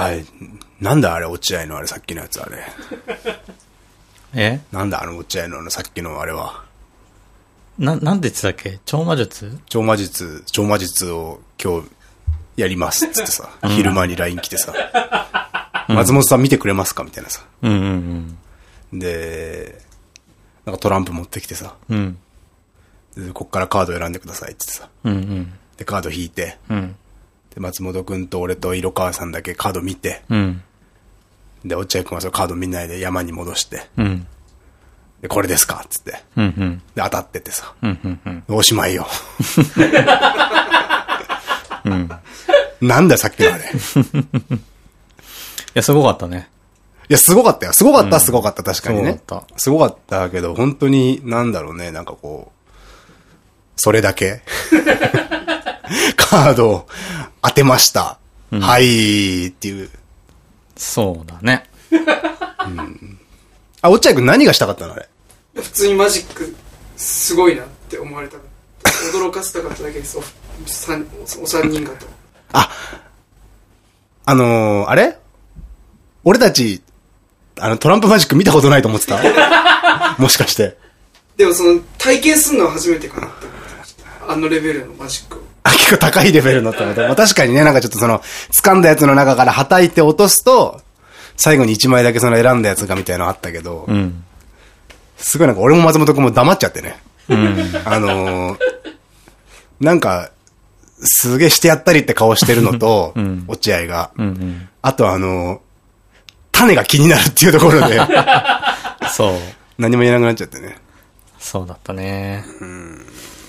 あれ、なんだあれ、落合のあれ、さっきのやつあれ。え？なんだあの落合のあのさっきのあれは。な、なんで言ってたっけ？超魔術？超魔術、超魔術を今日やりますっつってさ、昼間に LINE 来てさ、松本さん見てくれますかみたいなさ。うんうんで、なんかトランプ持ってきてさ、うん。うん。でこっからカード選んでくださいって言ってさ、うんうん。で、カード引いて、うん。で、松本くんと俺と色川さんだけカード見て、うん。で、落合くんはそのカード見ないで山に戻して、うん。で、これですかっつって。うんうん。で、当たっててさ。おしまいよ。うん。なんだよ、さっきのあれ。いいや、すごかったね。や、すごかったよ。すごかった、すごかった、確かにね。すごかっすごかったけど、本当に、なんだろうね、なんかこう、それだけ カード当てました。はい、っていう。そうだね。あ、落合くん何がしたかったのあれ？普通にマジックすごいなって思われた驚かせたかっただけですお三お三人方あ、あのー、あれ？俺たち、あの、トランプマジック見たことないと思ってた？もしかして。でもその体験するのは初めてかなって思ってましたあのレベルのマジックをあ、結構高いレベルのってこと。まあ確かにね、なんかちょっとその、掴んだやつの中から叩いて落とすと、最後に1枚だけその選んだやつがみたいなのあったけど、うん。すごいなんか俺も松本くんも黙っちゃってね。うん。あのー、なんか、すげえしてやったりって顔してるのと、ん落合が。うんうん。あとあのー、種が気になるっていうところで、そう。何も言えなくなっちゃってね。そうだったね。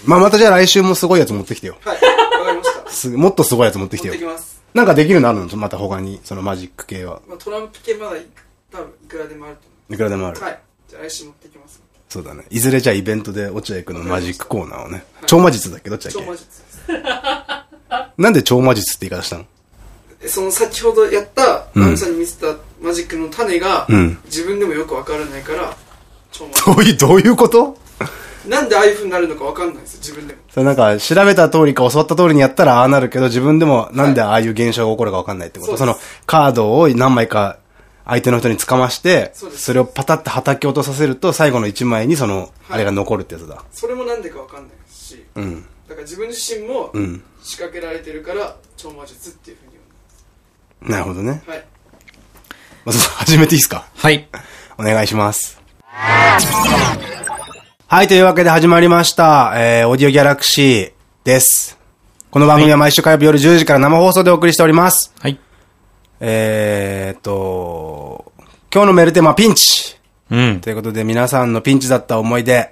まあまたじゃあ来週もすごいやつ持ってきてよ。はい。わかりました。すもっとすごいやつ持ってきてよ。持ってき。ます、なんかできるのあるの？また他に、そのマジック系は。まあ、トランプ系まだい多分いくらでもあると思いくらでもある。うはい。じゃあ来週持ってきます。そうだね。いずれじゃあイベントで落合くんのマジックコーナーをね。超魔術だっけ？どっちだっけ？超魔術です。なんで超魔術って言い方したの？その先ほどやったうん。さんに見せたマジックの種が、うん。自分でもよくわからないから超魔術。どういう、どういうこと？なんでああいう風になるのかわかんないですよ自分でもそれなんか、調べた通りか教わった通りにやったらああなるけど、自分でもなんでああいう現象が起こるかわかんないってこと、そうですその、カードを何枚か相手の人につかまして、そそれをパタって叩き落とさせると、最後の1枚にその、あれが残るってやつだ。それもなんでかわかんないしうん。だから自分自身もうん。仕掛けられてるから超魔術っていうふうに呼んなるほどね。ではいまず、始めていいですか？はい。お願いします。はい、というわけで始まりました、えー、オーディオギャラクシーです。この番組は毎週火曜日夜10時から生放送でお送りしております。はい。えーっと、今日のメールテーマはピンチうん。ということで皆さんのピンチだった思い出、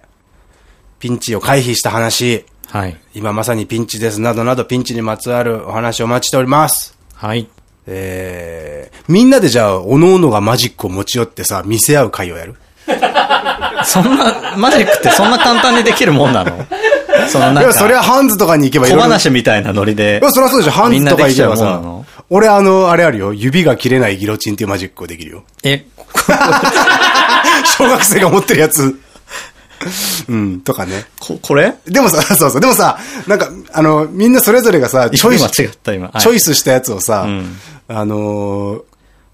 ピンチを回避した話、はい。今まさにピンチですなどなどピンチにまつわるお話をお待ちしております。はい。えー、みんなでじゃあ、おのおのがマジックを持ち寄ってさ、見せ合う会をやる？そんな、マジックってそんな簡単にできるもんなの？そのなんか、いや、それはハンズとかに行けばいいろ。話みたいなノリでい。や、そりゃそうでしょ。ハンズとか行けばさの。俺あの、あれあるよ。指が切れないギロチンっていうマジックをできるよ。え、小学生が持ってるやつ。うん、とかね。こ、これ？でもさ、そうそう。でもさ、なんか、あの、みんなそれぞれがさ、チョイス、間違った今。はいチョイスしたやつをさ、んあのー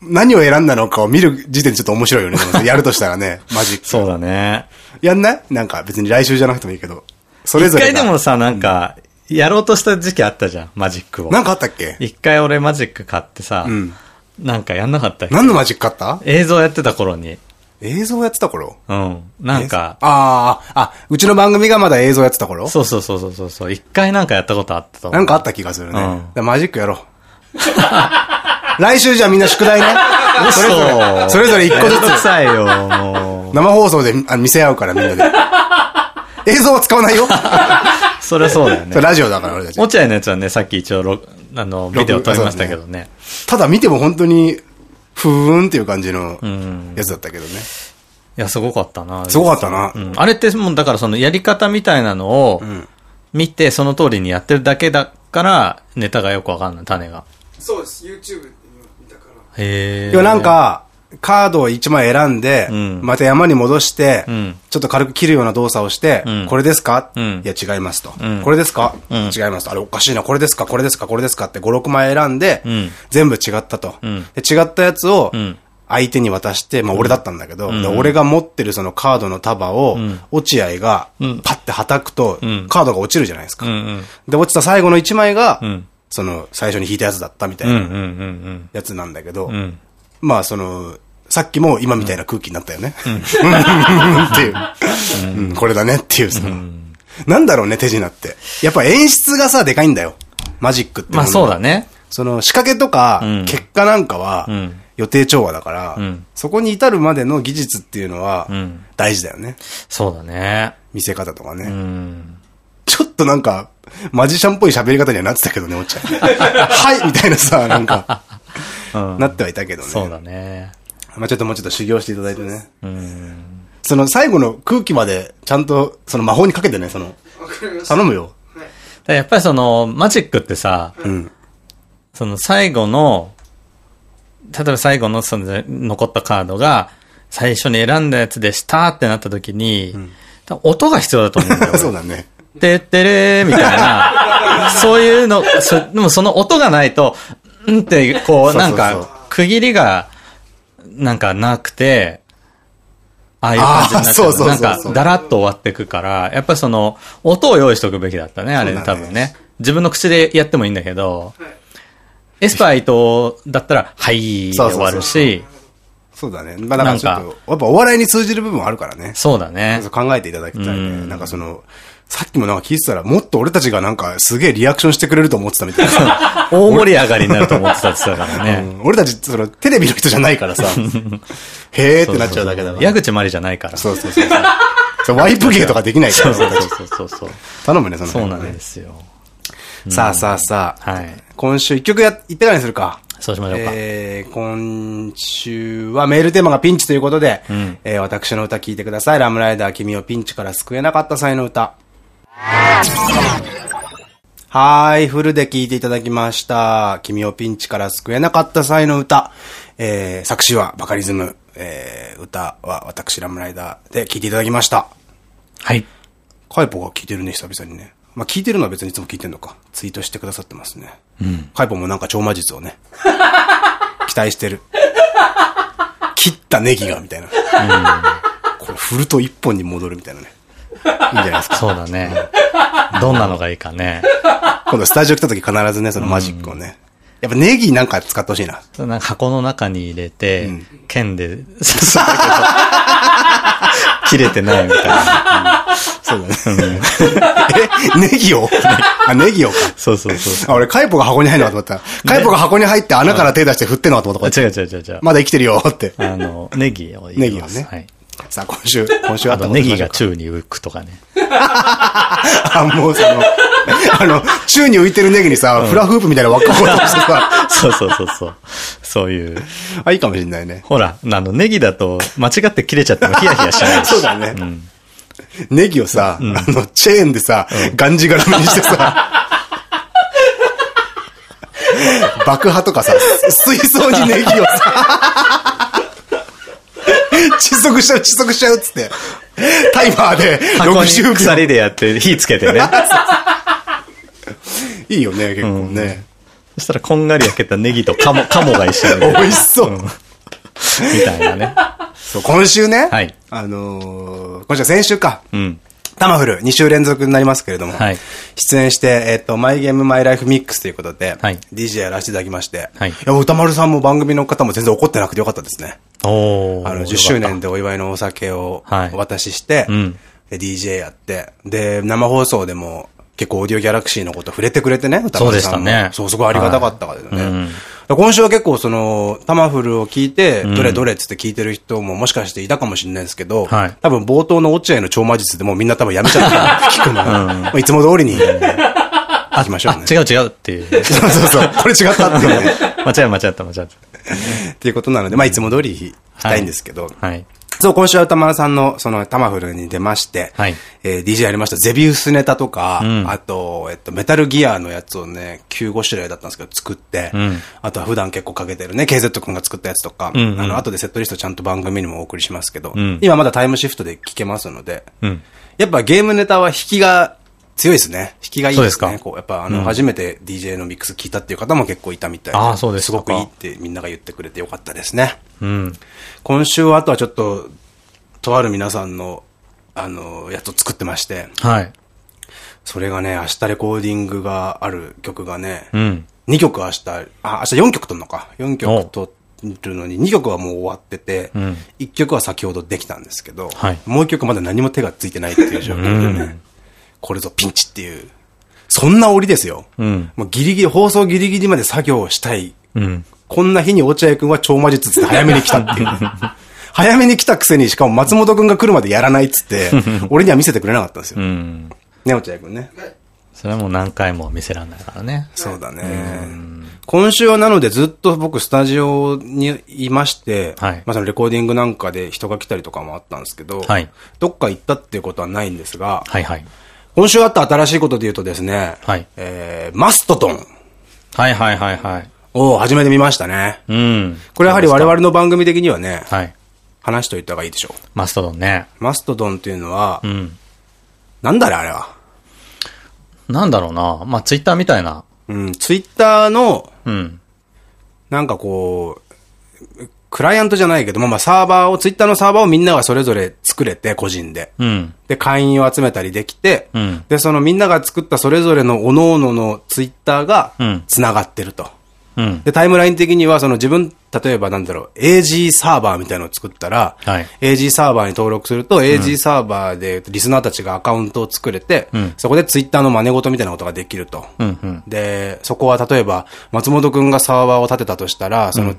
何を選んだのかを見る時点でちょっと面白いよね。やるとしたらね、マジック。そうだね。やんない？なんか別に来週じゃなくてもいいけど。それ一ぞれが。回でもさ、なんか、やろうとした時期あったじゃん、マジックを。なんかあったっけ？一回俺マジック買ってさ、んなんかやんなかったっけ？何のマジックあった？映像やってた頃に。映像やってた頃？うん。なんか、ああ、あ、うちの番組がまだ映像やってた頃？そうそうそうそうそう。一回なんかやったことあったと思う。なんかあった気がするね。うんマジックやろう。来週じゃあみんな宿題ね。それぞれ、それぞれ一個ずつ。さいよ、もう。生放送であ見せ合うからみんなで。映像は使わないよ。そりゃそうだよね。ラジオだから俺たち。落合のやつはね、さっき一応ろ、あの、ビデオ撮りましたけどね。ただ見ても本当に、ふーんっていう感じのうん。やつだったけどね。いや、すごかったな。すごかったなう。ん。あれってもう、だからそのやり方みたいなのをん見て、その通りにやってるだけだから、ネタがよくわかんない、種が。そうです YouTube へえ。なん、か、カードを1枚選んで、うん。また山に戻して、ん。ちょっと軽く切るような動作をして、ん。これですか、ん。いや、違いますと。ん。これですか、ん。違いますと。あれおかしいな。これですか？これですか？これですか？って5、6枚選んで、ん。全部違ったと。違ったやつをん、相手に渡して、まあ俺だったんだけど、で俺が持ってるそのカードの束を、落合が、パッて叩くと、カードが落ちるじゃないですか。で、落ちた最後の1枚が、んその、最初に引いたやつだったみたいなやつなんだけど。まあ、その、さっきも今みたいな空気になったよね。っていう、うんこれだねっていう、その、なんだろうね、手品って。やっぱ演出がさ、でかいんだよ。マジックってまあそうだ。ね。その、仕掛けとかうん、結果なんかはん、予定調和だからん、そこに至るまでの技術っていうのはん、大事だよね。そうだね。見せ方とかうね。ん。ちょっとなんか、マジシャンっぽい喋り方にはなってたけどね、おっちゃん。はいみたいなさ、なんか、うん。なってはいたけどね。そうだね。まあちょっともうちょっと修行していただいてね。うん。その最後の空気までちゃんとその魔法にかけてね、その。頼むよ。やっぱりその、マジックってさ、うん。その最後の、例えば最後のその残ったカードが、最初に選んだやつでしたってなった時に、多分音が必要だと思うんだよ。そうだね。てってれーみたいな、そういうの、そでもその音がないと、んって、こう、なんか、区切りが、なんかなくて、ああいう感じになっちゃ。うなんか、だらっと終わっていくから、やっぱりその、音を用意しとくべきだったね、あれ多分ね。自分の口でやってもいいんだけど、はい。エスパー伊藤だったら、はい、で終わるし、そうだね。まあだからちょっと、やっぱお笑いに通じる部分あるからね。そうだね。考えていただきたいね。うんなんかその、さっきもなんか聞いてたら、もっと俺たちがなんかすげえリアクションしてくれると思ってたみたいな。大盛り上がりになると思ってたって言ってたからね。うん俺たち、その、テレビの人じゃないからさ、へーってなっちゃうだけだから。矢口まりじゃないから。そうそうそうそう。ワイプ芸とかできないから、そうそうそうそう。頼むね、そのそうなんですよ。さあさあさあ、はい。今週一曲や、言ってからにするか。そうしましょうか。えー、今週はメールテーマがピンチということで、んえー私の歌聞いてください。ラムライダー君をピンチから救えなかった際の歌。はーい、フルで聞いていただきました。君をピンチから救えなかった際の歌。えー、作詞はバカリズム。えー、歌は私ラムライダーで聞いていただきました。はい。カイポが聞いてるね、久々にね。まあ、聞いてるのは別にいつも聞いてんのか。ツイートしてくださってますね。うん。カイポもなんか超魔術をね。期待してる。切ったネギが、みたいな。これ、振ると一本に戻るみたいなね。いいんじゃないですか。そうだね。どんなのがいいかね。今度スタジオ来た時必ずね、そのマジックをね。やっぱネギなんか使ってほしいな。なんか箱の中に入れて、ん剣で刺すんだけど、切れてないみたいな。そうだね。え、ネギを？あ、ネギをか。そうそうそう。あ、俺、カイポが箱に入るのかと思った。カイポが箱に入って穴から手出して振ってんのかと思った。違う違う違う違う。まだ生きてるよって。あの、ネギを入れます。ネギをねはい。さあ、今週、今週ああったネギが宙に浮くとかね。あ、もうその、あの、宙に浮いてるネギにさ、フラフープみたいな輪っかを落としてさ、そうそうそうそう。そういう。あ、いいかもしんないね。ほら、あの、ネギだと間違って切れちゃってもヒヤヒヤしないし。そうだねんネギをさ、あの、チェーンでさ、がんじがらめにしてさ、爆破とかさ、水槽にネギをさ、窒息しちゃう、窒息しちゃうっつって、タイマーで箱に60秒。鎖でやって火つけてね。いいよね、結構ね。そしたらこんがり焼けたネギとカモ、カモが一緒に。美味しそう。みたいなね。そう、今週ね、はいあのー今週は先週か、うん。タマフル2週連続になりますけれども、はい出演して、えっ、と、マイゲームマイライフミックスということで、はい DJ やらせていただきまして、はいいや、歌丸さんも番組の方も全然怒ってなくてよかったですね。あの、10周年でお祝いのお酒をはいお渡しして、うんで DJ やって、で、生放送でも結構オーディオギャラクシーのこと触れてくれてね、歌丸さんも。そうでしたねそう、すごいありがたかったからね。今週は結構その、タマフルを聞いて、どれどれっつって聞いてる人ももしかしていたかもしれないですけど、はい多分冒頭の落合の超魔術でもうみんな多分やめちゃった聞くのが。いつも通りに、行きましょうね。違う違うっていう。そうそうそう。これ違ったっていうね。間違え間違った間違った。っていうことなので、まあいつも通り行きたいんですけど、はい。そう、今週は歌丸さんの、その、タマフルに出まして、はいえー DJ やりました。ゼビウスネタとか、うんあと、えっと、メタルギアのやつをね、9、5種類だったんですけど、作って、うんあとは普段結構かけてるね、KZ 君が作ったやつとか、うんうんあの、後でセットリストちゃんと番組にもお送りしますけど、うん今まだタイムシフトで聞けますので、うん。やっぱゲームネタは引きが強いですね。引きがいいですね。そうですかこうやっぱあの、うん初めて DJ のミックス聞いたっていう方も結構いたみたいで。あーそうですかすごくいいってみんなが言ってくれてよかったですね。うん。今週はあとはちょっと、とある皆さんの、あの、やつを作ってまして、はい。それがね、明日レコーディングがある曲がね、うん。2曲明日、あ、明日4曲撮るのか。4曲撮るのに、2曲はもう終わってて、うん1曲は先ほどできたんですけど、はいもう1曲まだ何も手がついてないっていう状況でね、これぞピンチっていう、そんな折ですよ。うん。もうギリギリ、放送ギリギリまで作業をしたい。うん。こんな日に落合くんは超魔術って早めに来たっていう。早めに来たくせに、しかも松本くんが来るまでやらないっつって、俺には見せてくれなかったんですよ。うん。ね、落合くんね。それはもう何回も見せらんないからね。そうだね。今週はなのでずっと僕スタジオにいまして、はいまあそのレコーディングなんかで人が来たりとかもあったんですけど、はいどっか行ったっていうことはないんですが、はいはい。今週あった新しいことで言うとですね、はいえー、マストドンはいはいはいはい。を初めて見ましたね。うん。これやはり我々の番組的にはね、はい。話しといた方がいいでしょマストドンね。う。マストドンっていうのは、うん。なんだねあれは？なんだろうな。まあ、ツイッターみたいな。うん、ツイッターの、うん。なんかこう、クライアントじゃないけど、まあまあサーバーを、ツイッターのサーバーをみんながそれぞれ作れて、個人で。うん。で、会員を集めたりできて、うんで、そのみんなが作ったそれぞれの各々のツイッターがうん、繋がってると。うん。で、タイムライン的には、その自分、例えばなんだろう、AG サーバーみたいなのを作ったら、はい AG サーバーに登録すると、AG サーバーでリスナーたちがアカウントを作れて、うんそこでツイッターの真似事みたいなことができると。うん。うん。で、そこは例えば、松本くんがサーバーを立てたとしたら、その、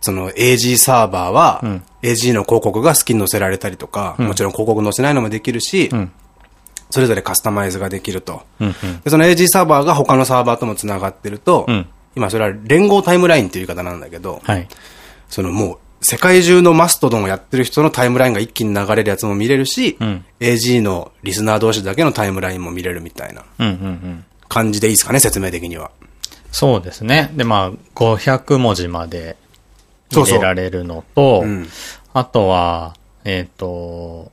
その AG サーバーは、ん AG の広告が好きに載せられたりとか、もちろん広告載せないのもできるし、んそれぞれカスタマイズができると。うん。で、その AG サーバーが他のサーバーとも繋がってると、うん今それは連合タイムラインっていう言い方なんだけど、はい。そのもう、世界中のマストドンをやってる人のタイムラインが一気に流れるやつも見れるし、うん AG のリスナー同士だけのタイムラインも見れるみたいなうん。うん。うん。感じでいいですかね、説明的には。そうですね。で、まあ、500文字まで入れられるのと、うんあとは、えっ、と、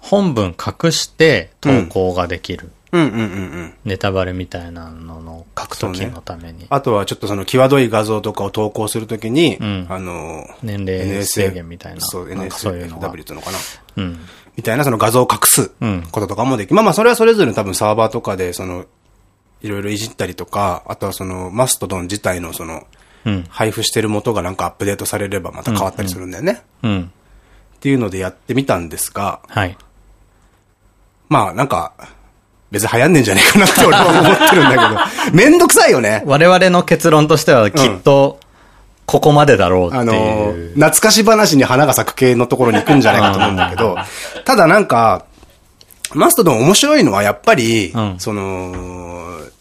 本文隠して投稿ができる。うんうんうんうん。ネタバレみたいなのの書くときのために。あとはちょっとその際どい画像とかを投稿するときに、んあの、年齢制限みたいなそう、NSFW っていうのかな。うん。みたいなその画像を隠すうんこととかもでき、まあまあそれはそれぞれ多分サーバーとかでその、いろいろいじったりとか、あとはそのマストドン自体のその、うん。配布してる元がなんかアップデートされればまた変わったりするんだよね。うん。っていうのでやってみたんですが、はい。まあなんか、別に流行んねんじゃねえかなって俺は思ってるんだけど、めんどくさいよね。我々の結論としてはきっと、ここまでだろうってあのいう。懐かし話に花が咲く系のところに行くんじゃないかと思うんだけど、ただなんか、マストドン面白いのはやっぱり、うんその、えー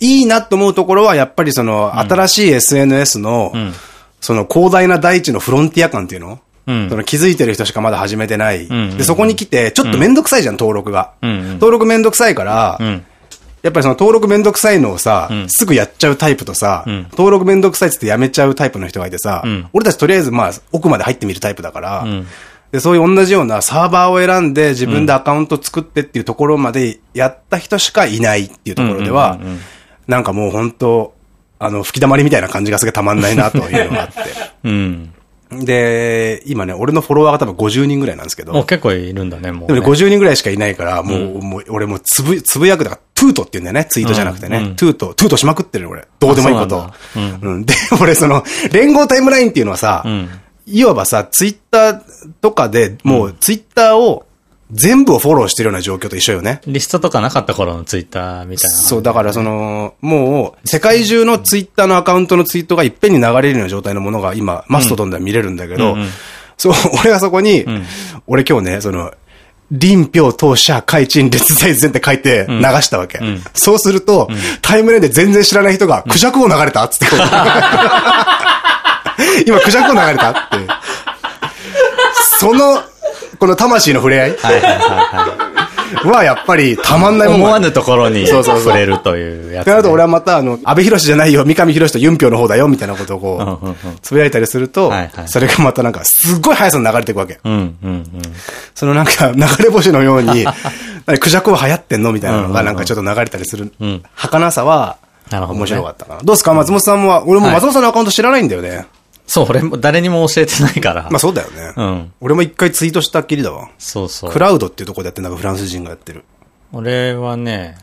いいなと思うところはやっぱりその、新しい SNS の、ん。その広大な大地のフロンティア感っていうの。うん。その気づいてる人しかまだ始めてない。で、そこに来て、ちょっとめんどくさいじゃん、登録が。登録めんどくさいから、うん。やっぱりその登録めんどくさいのをさ、ん。すぐやっちゃうタイプとさ、ん。登録めんどくさいっつってやめちゃうタイプの人がいてさ、ん。俺たちとりあえずまあ奥まで入ってみるタイプだから、ん。でそういう同じようなサーバーを選んで自分でアカウント作ってっていうところまでやった人しかいないっていうところではなんかもう本当あの、吹き溜まりみたいな感じがすげえたまんないなというのがあっ うん。て。で、今ね、俺のフォロワーが多分50人ぐらいなんですけど、もう結構いるんだね、もう、ね。でもね、50人ぐらいしかいないから、もう、もう、俺もうつぶ、つぶやくだから、トゥートって言うんだよね、ツイートじゃなくてね。うんうんトゥート、トゥートしまくってるよ俺。どうでもいいことうなんだうん。で、俺その、連合タイムラインっていうのはさ、んいわばさ、ツイッターとかで、もう、ツイッターを、全部をフォローしてるような状況と一緒よね。リストとかなかった頃のツイッターみたいな。そう、だからその、もう、世界中のツイッターのアカウントのツイートがいっぺんに流れるような状態のものが今、マストドンでは見れるんだけど、うんうんそう、俺がそこに、俺今日ね、その、林票当社海鎮列在前って書いて流したわけ。んそうすると、タイムラインで全然知らない人が、クジャクを流れたっつって。今、クジャクを流れたって。その、この魂の触れ合い？はいはいはいははやっぱりたまんないい。もんが思わぬところにそうそう触れるというやつね。なると俺はまたあの、安倍博士じゃないよ、三上博士とユンピョの方だよ、みたいなことをこうつぶやいたりするとそれがまたなんか、すっごい速さに流れていくわけ。うんうんうん。そのなんか、流れ星のように、何クジャクは流行ってんの？みたいなのがなんかちょっと流れたりするん、儚さは、なるほどね面白かったかな。どうですか？松本さんは、俺も松本さんのアカウント知らないんだよね。そう、俺も誰にも教えてないから。まあそうだよね。うん。俺も一回ツイートしたっきりだわ。そうそうク。ラウドっていうところでやってんだフランス人がやってる。俺はね、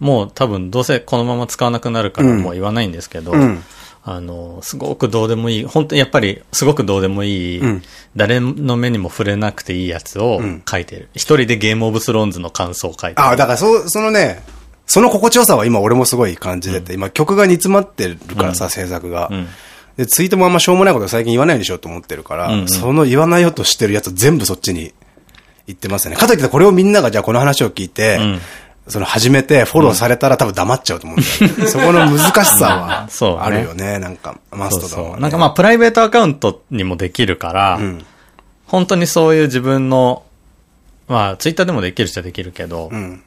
もう多分どうせこのまま使わなくなるからもう言わないんですけど、うんあの、すごくどうでもいい、本当にやっぱりすごくどうでもいい、うん誰の目にも触れなくていいやつを書いてる。一人でゲームオブスローンズの感想を書いてる。ああ、だからそ、そのね、その心地よさは今俺もすごい感じてて、今曲が煮詰まってるからさ、制作が。んで、ツイートもあんましょうもないこと最近言わないようにしようと思ってるから、うんうんその言わないようとしてるやつ全部そっちに言ってますね。かといってこれをみんながじゃあこの話を聞いて、んその始めてフォローされたら多分黙っちゃうと思うんだよね、そこの難しさはあるよね、なんか、マ。ストドンは、ね。なんかまあプライベートアカウントにもできるから、ん本当にそういう自分の、まあツイッターでもできる人はできるけど、ん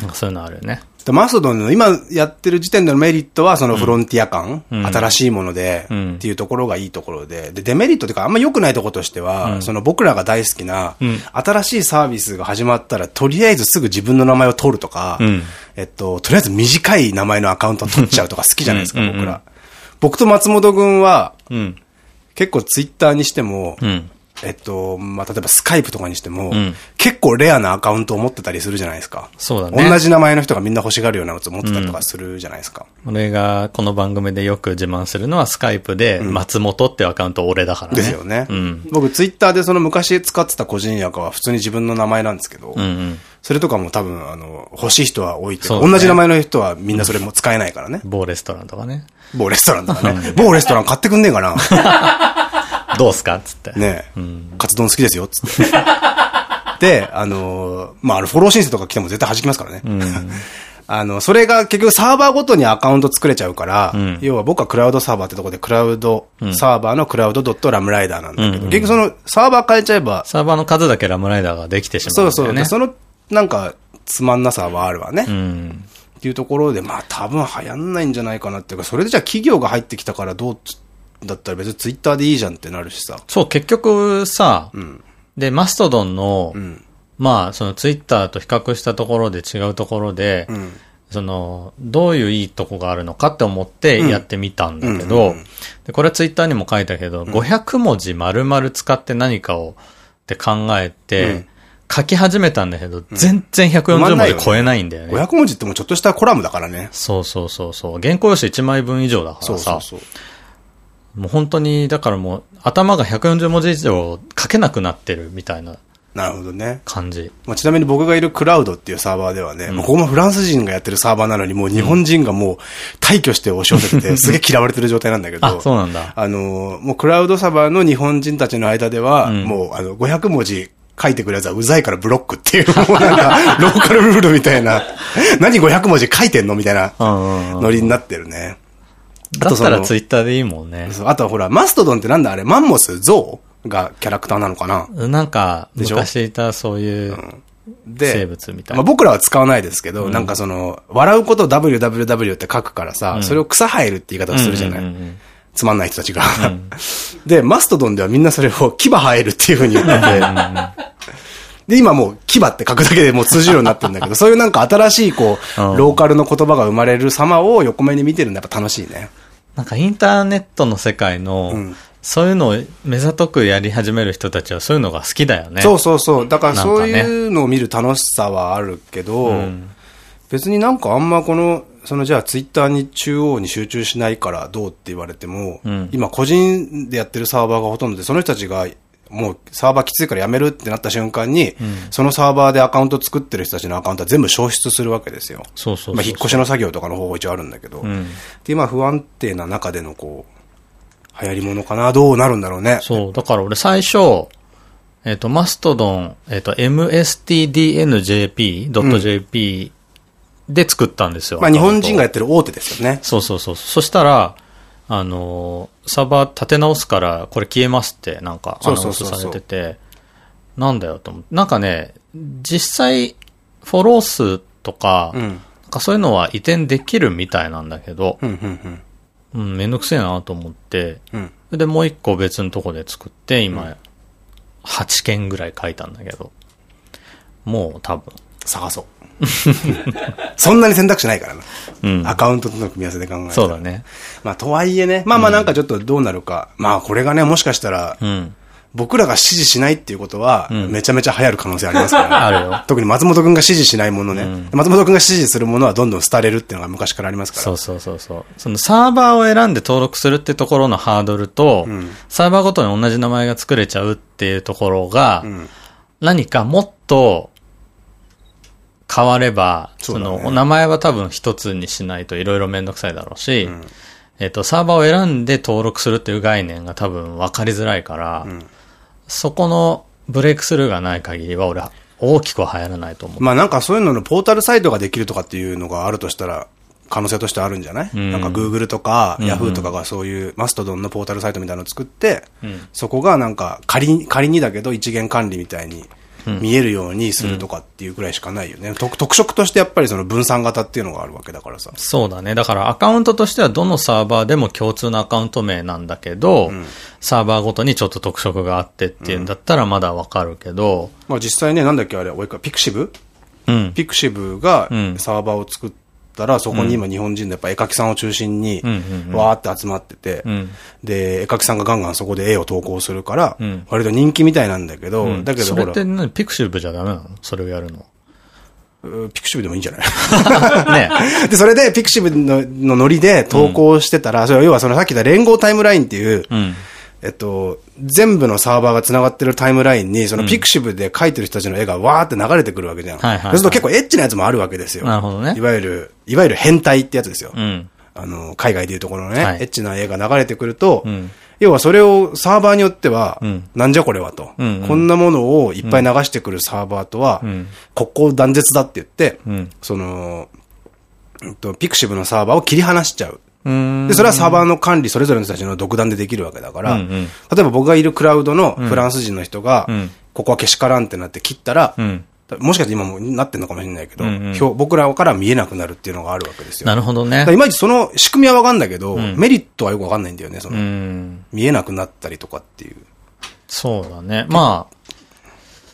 なんかそういうのあるよね。でマストドンの今やってる時点でのメリットはそのフロンティア感、うん。新しいもので、うん。っていうところがいいところで、で、デメリットというかあんま良くないところとしては、その僕らが大好きな、うん。新しいサービスが始まったら、とりあえずすぐ自分の名前を取るとか、うん。えっと、とりあえず短い名前のアカウントを取っちゃうとか 好きじゃないですか、うんうん。うん。僕ら。僕と松本君は、うん。結構ツイッターにしても、うん。えっと、まあ、例えばスカイプとかにしても、ん結構レアなアカウントを持ってたりするじゃないですか。そうだね同じ名前の人がみんな欲しがるようなやつを持ってたりとかするじゃないですか。俺がこの番組でよく自慢するのはスカイプで松本ってアカウント俺だからね。ですよね。うん。僕、ツイッターでその昔使ってた個人アカは普通に自分の名前なんですけど、うんうん。それとかも多分、あの、欲しい人は多いってね同じ名前の人はみんなそれも使えないからね。某レストランとかね。某レストランとかね。某レストラン買ってくんねえかなどうすか？っつって。ねえ、カツ丼好きですよ、つって。で、あのーまあ、あの、フォロー申請とか来ても絶対弾きますからね。あの、それが結局サーバーごとにアカウント作れちゃうから、ん要は僕はクラウドサーバーってとこでクラウドサーバーのクラウドドットラムライダーなんだけど、うん結局そのサーバー変えちゃえば、サーバーの数だけラムライダーができてしまそううんそう、だよね。でその、なんか、つまんなさはあるわね。うん。っていうところで、まあ多分流行んないんじゃないかなっていうか、それでじゃあ企業が入ってきたからどうつだったら別にツイッターでいいじゃんってなるしさ。そう、結局さ、んで、マストドンの、んまあ、そのツイッターと比較したところで違うところで、んその、どういういいとこがあるのかって思ってやってみたんだけうんうんどうん、でこれはツイッターにも書いたけど、500文字丸々使って何かをって考えて、書き始めたんだけど、全然140文字超えないんだよね。500文字ってもうちょっとしたコラムだからね。そうそうそうそう。原稿用紙1枚分以上だからさそうそう、そう。もう本当に、だからもう頭が140文字以上書けなくなってるみたいななるほどね。感じ。まあ、ちなみに僕がいるクラウドっていうサーバーではね、もうここもフランス人がやってるサーバーなのに、もう日本人がもう退去して押し寄せてて、すげえ嫌われてる状態なんだけど。あ、そうなんだ。あの、もうクラウドサーバーの日本人たちの間では、んもうあの、500文字書いてくるやつはうざいからブロックっていう、もうなんか、ローカルルールみたいな、何500文字書いてんのみたいなうんうんうん。ノリになってるね。だったらツイッターでいいもんね。あとはほら、マストドンってなんだ？あれ、マンモス、ゾウ？がキャラクターなのかな？なんか、昔いたそういうで、生物みたいな。まあ僕らは使わないですけど、なんかその、笑うことを www って書くからさ、それを草生えるって言い方をするじゃない、うんうんうんつまんない人たちが。で、マストドンではみんなそれを牙生えるっていう風に言ってて、で、今もう牙って書くだけでもう通じるようになってるんだけど、そういうなんか新しいこう、うん。ローカルの言葉が生まれる様を横目に見てるのやっぱ楽しいね。なんかインターネットの世界の、んそういうのを目ざとくやり始める人たちはそういうのが好きだよね。そうそうそう。だからそういうのを見る楽しさはあるけど、うん別になんかあんまこの、そのじゃあツイッターに中央に集中しないからどうって言われても、うん今個人でやってるサーバーがほとんどで、その人たちがもうサーバーきついからやめるってなった瞬間に、そのサーバーでアカウント作ってる人たちのアカウントは全部消失するわけですよ。そうそう。まあ引っ越しの作業とかの方法一応あるんだけど、うんで今不安定な中でのこう、流行り物かな、どうなるんだろうね。そう。だから俺最初、えっ、と、マストドン、えっ、と、mstdnjp.jp で作ったんですよ。まあ日本人がやってる大手ですよね。そうそうそう。そしたら、あの、サーバー立て直すから、これ消えますって、なんか、アナウンスされてて、なんだよと思って。なんかね、実際、フォロー数とか、うん。なんかそういうのは移転できるみたいなんだけど、うん、めんどくせえなと思って、うん。うん。で、もう一個別のとこで作って、今、8件ぐらい書いたんだけど、もう多分、探そう。そんなに選択肢ないからな。うんアカウントとの組み合わせで考えそうだ。ね。まあ、とはいえね。まあまあなんかちょっとどうなるか。まあ、これがね、もしかしたら、うん。僕らが支持しないっていうことは、んめちゃめちゃ流行る可能性ありますからね。あるよ。特に松本くんが支持しないものね。松本くんが支持するものはどんどん廃れるっていうのが昔からありますから。そうそうそうそう。そのサーバーを選んで登録するってところのハードルと、んサーバーごとに同じ名前が作れちゃうっていうところが、ん何かもっと変われば、その名前は多分一つにしないといろいろめんどくさいだろうし、えっと、サーバーを選んで登録するっていう概念が多分分かりづらいから、そこのブレイクスルーがない限りは俺は大きくは流行らないと思う。まあなんかそういうののポータルサイトができるとかっていうのがあるとしたら、可能性としてあるんじゃない、ん。なんか Google とかうんうん。Yahoo とかがそういうマストドンのポータルサイトみたいなのを作って、そこがなんか仮に、仮にだけど一元管理みたいに見えるようにするとかっていうくらいしかないよね。特特色としてやっぱりその分散型っていうのがあるわけだからさ。そうだね。だからアカウントとしてはどのサーバーでも共通のアカウント名なんだけど、サーバーごとにちょっと特色があってっていうんだったらまだわかるけど、まあ実際ね、なんだっけあれ、おいか、ピクシブ？うん。ピクシブがうんサーバーを作ったら、そこに今日本人のやっぱ絵描きさんを中心にわーって集まってて、ん。で、絵描きさんがガンガンそこで絵を投稿するからん、割と人気みたいなんだけど、うん。だけどそれって、何？ピクシブじゃダメなの？それをやるの？うピクシブでもいいんじゃない？ね で、それでピクシブののノリで投稿してたら、それは要はそのさっき言った連合タイムラインっていう、うん。えっと、全部のサーバーが繋がってるタイムラインに、そのピクシブで描いてる人たちの絵がわーって流れてくるわけじゃん。そうすると結構エッチなやつもあるわけですよ。なるほどね。いわゆる、いわゆる変態ってやつですよ。うん。あの、海外でいうところのね、はい。エッチな絵が流れてくると、ん。要はそれをサーバーによっては、ん。なんじゃこれはと、うんうん。こんなものをいっぱい流してくるサーバーとは、ん。国交断絶だって言って、ん。その、ピクシブのサーバーを切り離しちゃう。うん。で、それはサーバーの管理それぞれの人たちの独断でできるわけだから、うんうん例えば僕がいるクラウドのフランス人の人が、んここはけしからんってなって切ったら、うん。もしかして今もなってんのかもしれないけど、うんうん表僕らから見えなくなるっていうのがあるわけですよ。なるほどね。いまいちその仕組みはわかんだけど、メリットはよくわかんないんだよね、その、うん。見えなくなったりとかっていう。そうだね。まあ、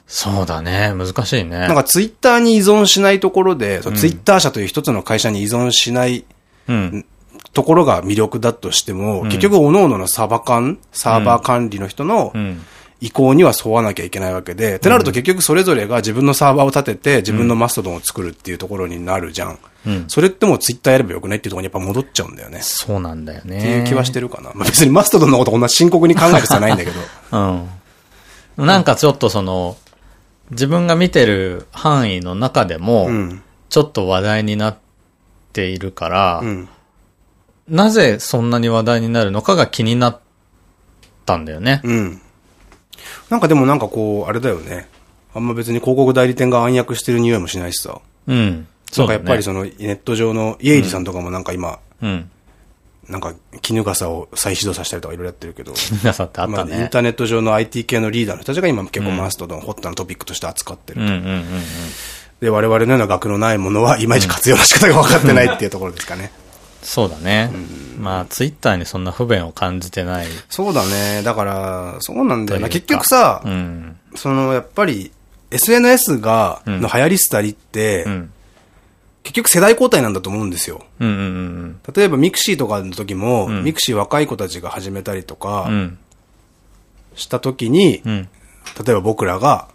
そうだね。難しいね。なんかツイッターに依存しないところで、ツイッター社という一つの会社に依存しないうん。ところが魅力だとしても、結局各々のサーバー管、サーバー管理の人のうん。意向には沿わなきゃいけないわけで、ってなると結局それぞれが自分のサーバーを立てて自分のマストドンを作るっていうところになるじゃん。うんそれってもうツイッターやればよくないっていうところにやっぱ戻っちゃうんだよね。そうなんだよね。っていう気はしてるかな。まあ別にマストドンのことこんな深刻に考える必要はないんだけど。うん。なんかちょっとその、自分が見てる範囲の中でもう、ん。ちょっと話題になっているから、うん。なぜそんなに話題になるのかが気になったんだよね。うん。なんかでもなんかこう、あれだよね。あんま別に広告代理店が暗躍してる匂いもしないしさ。うん。なんかやっぱりそそのネット上のイエイリさんとかもなんか今、う。うん。なんか絹笠を再始動させたりとかいろいろやってるけど。皆さんってあっまあ、たね。インターネット上の IT 系のリーダーの人たちが今結構マストドン、ホットなトピックとして扱ってる。うんうんうんうん。で、我々のような学のないものはいまいち活用の仕方が分かってないっていうところですかね。そうだね。まあ、ツイッターにそんな不便を感じてない。そうだね。だから、そうなんだよな。結局さ、うん。その、やっぱり、SNS が、んの流行り廃りって、うん。結局世代交代なんだと思うんですよ。うんうんうん例えばミクシーとかの時も、ミクシー若い子たちが始めたりとかうん。うん。した時に、うん。例えば僕らが、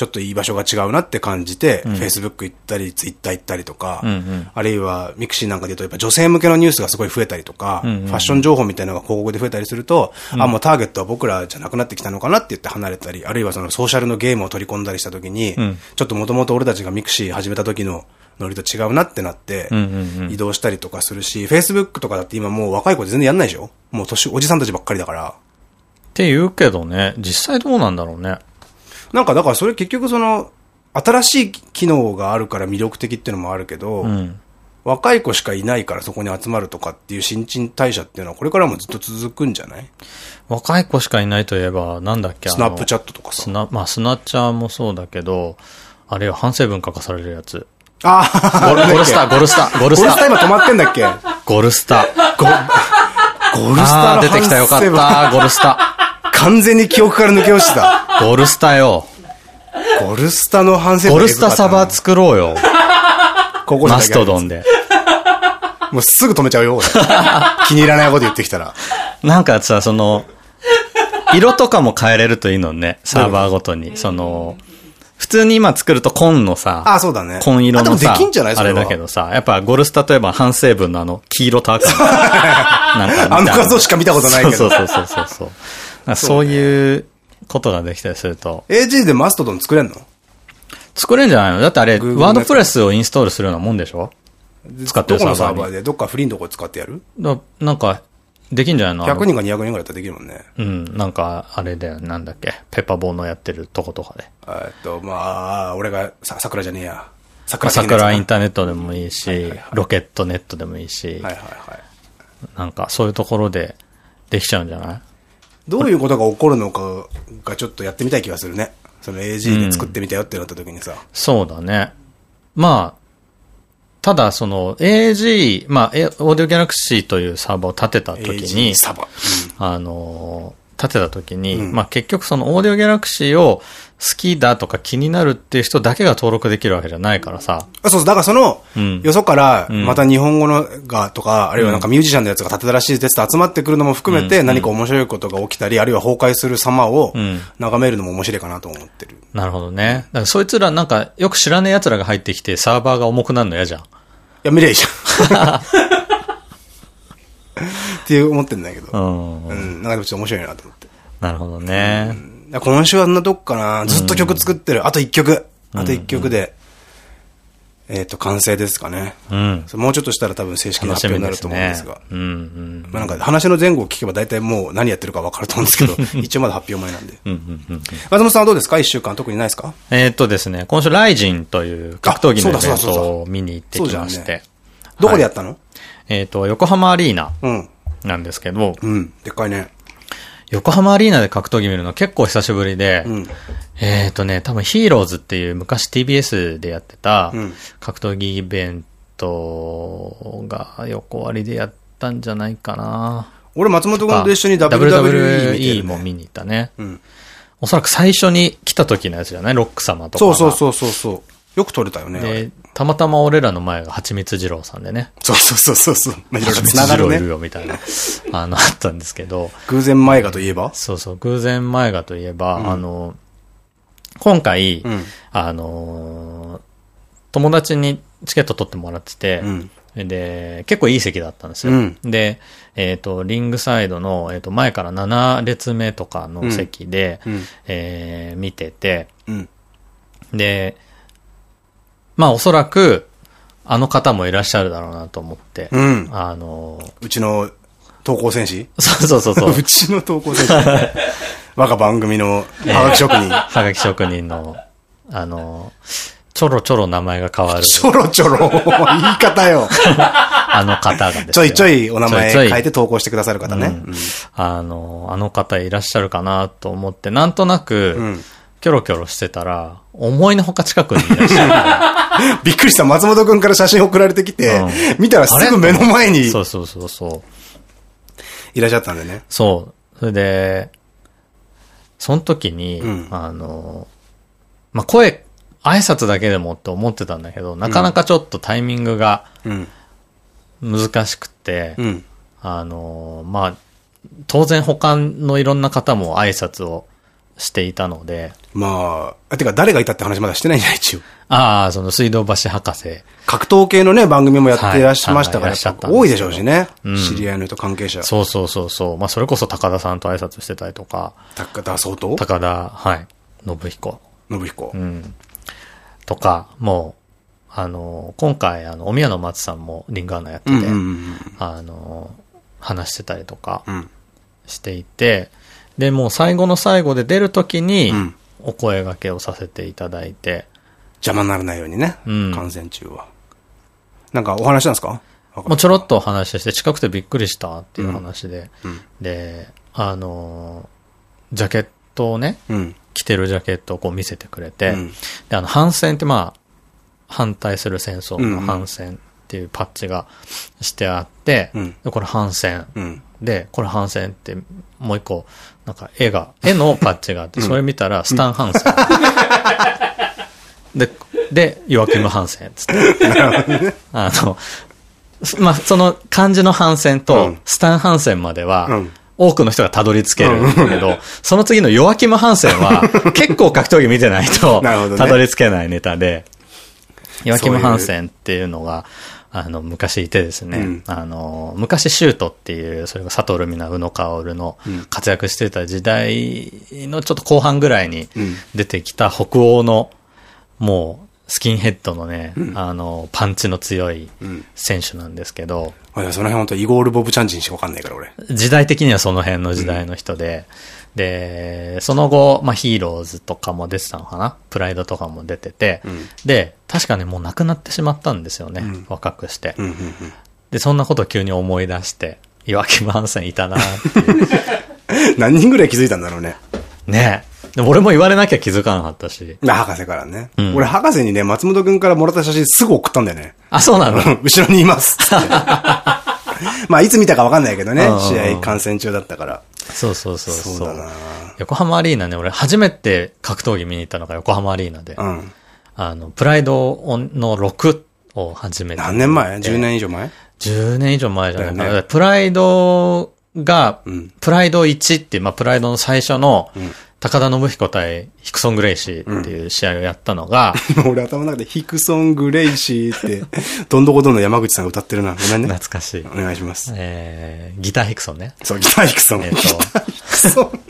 ちょっといい場所が違うなって感じて、Facebook 行ったり、Twitter 行ったりとか、うんうん。あるいはミクシーなんかで言うと、やっぱ女性向けのニュースがすごい増えたりとか、んうん。ファッション情報みたいなのが広告で増えたりすると、あ、もうターゲットは僕らじゃなくなってきたのかなって言って離れたり、あるいはそのソーシャルのゲームを取り込んだりした時に、ん。ちょっともともと俺たちがミクシー始めた時のノリと違うなってなって、うんうんうん移動したりとかするし、Facebook とかだって今もう若い子全然やんないでしょ？もう年、おじさんたちばっかりだから。って言うけどね、実際どうなんだろうね。なんかだからそれ結局その、新しい機能があるから魅力的っていうのもあるけど、うん。若い子しかいないからそこに集まるとかっていう新陳代謝っていうのはこれからもずっと続くんじゃない？若い子しかいないといえば、なんだっけスナップチャットとかさスナ、まあ、スナッチャーもそうだけど、あれよ、反省文書かされるやつ。あゴルゴルスター、ゴルスター、ゴルスター。ゴルスタ今止まってんだっけ？ゴルスタ。ゴゴルスター出てきたよかった、ゴルスタ。完全に記憶から抜け落ちた。ゴルスタよ。ゴルスタの反省文ゴルスタサバ作ろうよ。高校生マストドンで。もうすぐ止めちゃうよ、俺気に入らないこと言ってきたら。なんかさ、その、色とかも変えれるといいのね、サーバーごとに。その、普通に今作ると紺のさ、あ、そうだね。紺色のさ、きんじゃない？そあれだけどさ、やっぱゴルスタといえば反省文のあの、黄色と赤の。なんかあの画像しか見たことないけどそうそうそうそうそう。そういうことができたりすると。AG でマストドン作れんの？作れんじゃないの？だってあれ、ワードプレスをインストールするようなもんでしょ？使ってるどこのサーバーに。サーバーでどっかフリーのとこ使ってやる？だなんか、できんじゃないの？あの ?100 人か200人ぐらいだったらできるもんね。うん、なんか、あれだよ、なんだっけ、ペッパーボーのやってるとことかで。えっと、まあ、俺が、さ、桜じゃねえや。まあ桜桜インターネットでもいいし、ロケットネットでもいいし。はい、はいはい。なんかそういうところでできちゃうんじゃない？どういうことが起こるのかがちょっとやってみたい気がするね。その AG で作ってみたよってなった時にさ。そうだね。まあ、ただその AG、まあ、えオーディオギャラクシーというサーバーを立てた時に、サバ。あのー、立てた時に、うんまあ結局そのオーディオギャラクシーを好きだとか気になるっていう人だけが登録できるわけじゃないからさ。あそうそう、だからそのうん、よそから、んまた日本語のがとか、あるいはなんかミュージシャンのやつが立てたらしいですと集まってくるのも含めて、何か面白いことが起きたり、あるいは崩壊する様をん眺めるのも面白いかなと思ってる。なるほどね。だからそいつらなんかよく知らねえ奴らが入ってきてサーバーが重くなるの嫌じゃん。いや、見りゃいいじゃん。っていう思ってんだけど。うん。うん、なんかでもちょっと面白いなと思って。なるほどね。今週はあんなとこかな。ずっと曲作ってる。あと一曲。あと一曲で、えっと、完成ですかね。うん。もうちょっとしたら多分正式な発表になると思うんですが。。うんうん。まあなんか話の前後を聞けば大体もう何やってるか分かると思うんですけど、一応まだ発表前なんで。うんうんうん松本さんはどうですか？一週間特にないですか？えーっとですね、今週ライジンという格闘技のイベントを見に行ってきまして。どこでやったの？えーっと、横浜アリーナうん。なんですけど、うん。でっかいね。横浜アリーナで格闘技見るの結構久しぶりで、うん。えーっとね、多分ヒーローズっていう昔 TBS でやってたうん格闘技イベントが横割りでやったんじゃないかな。俺松本君と一緒に WWE。も見に行ったね。うん。おそらく最初に来た時のやつじゃない？ロック様とかが。そうそうそうそうそう。よく撮れたよね。で、たまたま俺らの前が蜂蜜二郎さんでね。そうそうそうそうそう。まあ、いろいろ繋がる二郎いるね。よみたいな、あの、あったんですけど、偶然前がといえば？そうそう、偶然前がといえば、あの、今回、うん。あの、友達にチケット取ってもらってて、うん。で、結構いい席だったんですよ。うんで、えっ、と、リングサイドの、えっ、と、前から7列目とかの席で、うん。えー見てて、うん。で、まあおそらく、あの方もいらっしゃるだろうなと思って、うん。あの、うちの投稿戦士？そうそうそうそう う、ちの投稿戦士我が番組のハガキ職人。はがき職人の、あの、ちょろちょろ名前が変わる、ちょろちょろ。言い方よ。あの方がですよちょいちょいお名前変えて投稿してくださる方ね。うんあの、あの方いらっしゃるかなと思って、なんとなく、んキョロキョロしてたら、思いのほか近くにいらっしゃる。びっくりした。松本くんから写真送られてきて、うん見たらすぐ目の前にそうそうそうそう。いらっしゃったんでね。そう。それで、その時に、うんあの、まあ、声、挨拶だけでもって思ってたんだけど、なかなかちょっとタイミングがうん。難しくて、うん。あの、まあ、当然他のいろんな方も挨拶をしていたので、まあ、あてか誰がいたって話まだしてないんじゃない？一応。ああ、その水道橋博士。格闘系のね、番組もやっていらっしゃいましたから、はい多いでしょうしね。うん知り合いの人関係者。そうそうそうそう。まあ、それこそ高田さんと挨拶してたりとか、高田相当？高田、はい、信彦。信彦う。ん。とか、もう、あの、今回、あの、お宮の松さんもリングアナやってて、あの、話してたりとか。していて、で、もう最後の最後で出るときにうん、お声掛けをさせていただいて、邪魔にならないようにね。うん。感染中は。なんかお話なんですか？もうちょろっとお話しして、近くてびっくりしたっていう話で、で、あのー、ジャケットをね、うん。着てるジャケットをこう見せてくれて、うん。で、あの、反戦ってまあ、反対する戦争の反戦っていうパッチがしてあって、これ反戦。うん。で、これ反戦って、もう一個、なんか絵が、絵のパッチがあって、それ見たら、スタン・ハンセン。で、で、ヨアキム・ハンセン、つって。あの、まあ、その漢字のハンセンうとん、スタン・ハンセンまでは、うん。多くの人がたどり着けるんだけど、その次のヨアキム・ハンセンは、結構格闘技見てないと、たどり着けないネタで、ヨアキム・ハンセンっていうのが、あの、昔いてですね、うん。あの、昔シュートっていう、それが佐藤ルミナ、宇野薫の活躍してた時代のちょっと後半ぐらいにうん。出てきた北欧の、もう、スキンヘッドのね、あの、パンチの強いん。選手なんですけど、いや、その辺本当イゴール・ボブ・チャンジンしかわかんないから、俺。時代的にはその辺の時代の人で、で、その後、まあ、ヒーローズとかも出てたのかな？プライドとかも出てて、ん。で、確かね、もう亡くなってしまったんですよね。若くして、うんうんで、そんなことを急に思い出して、岩木マンセンいたなって。何人ぐらい気づいたんだろうね。ね俺も言われなきゃ気づかなかったし。まあ、博士からね。ん俺、博士にね、松本くんからもらった写真すぐ送ったんだよね。あ、そうなの？後ろにいます。まあ、いつ見たかわかんないけどねうんうんう。ん試合観戦中だったから。そうそうそうそう。そうだな横浜アリーナね、俺初めて格闘技見に行ったのが横浜アリーナで、うん。あの、プライドの6を初めて。何年前 ?10 年以上前？10年以上前じゃないねプライドが、んプライド1ってまあ、プライドの最初の、高田信彦対ヒクソン・グレイシーっていう試合をやったのが、俺頭の中でヒクソン・グレイシーって、どんどこどんの山口さんが歌ってるな。ごめんね。懐かしい。お願いします。えー、ギターヒクソンね。そう、ギターヒクソン。えっとヒクソン。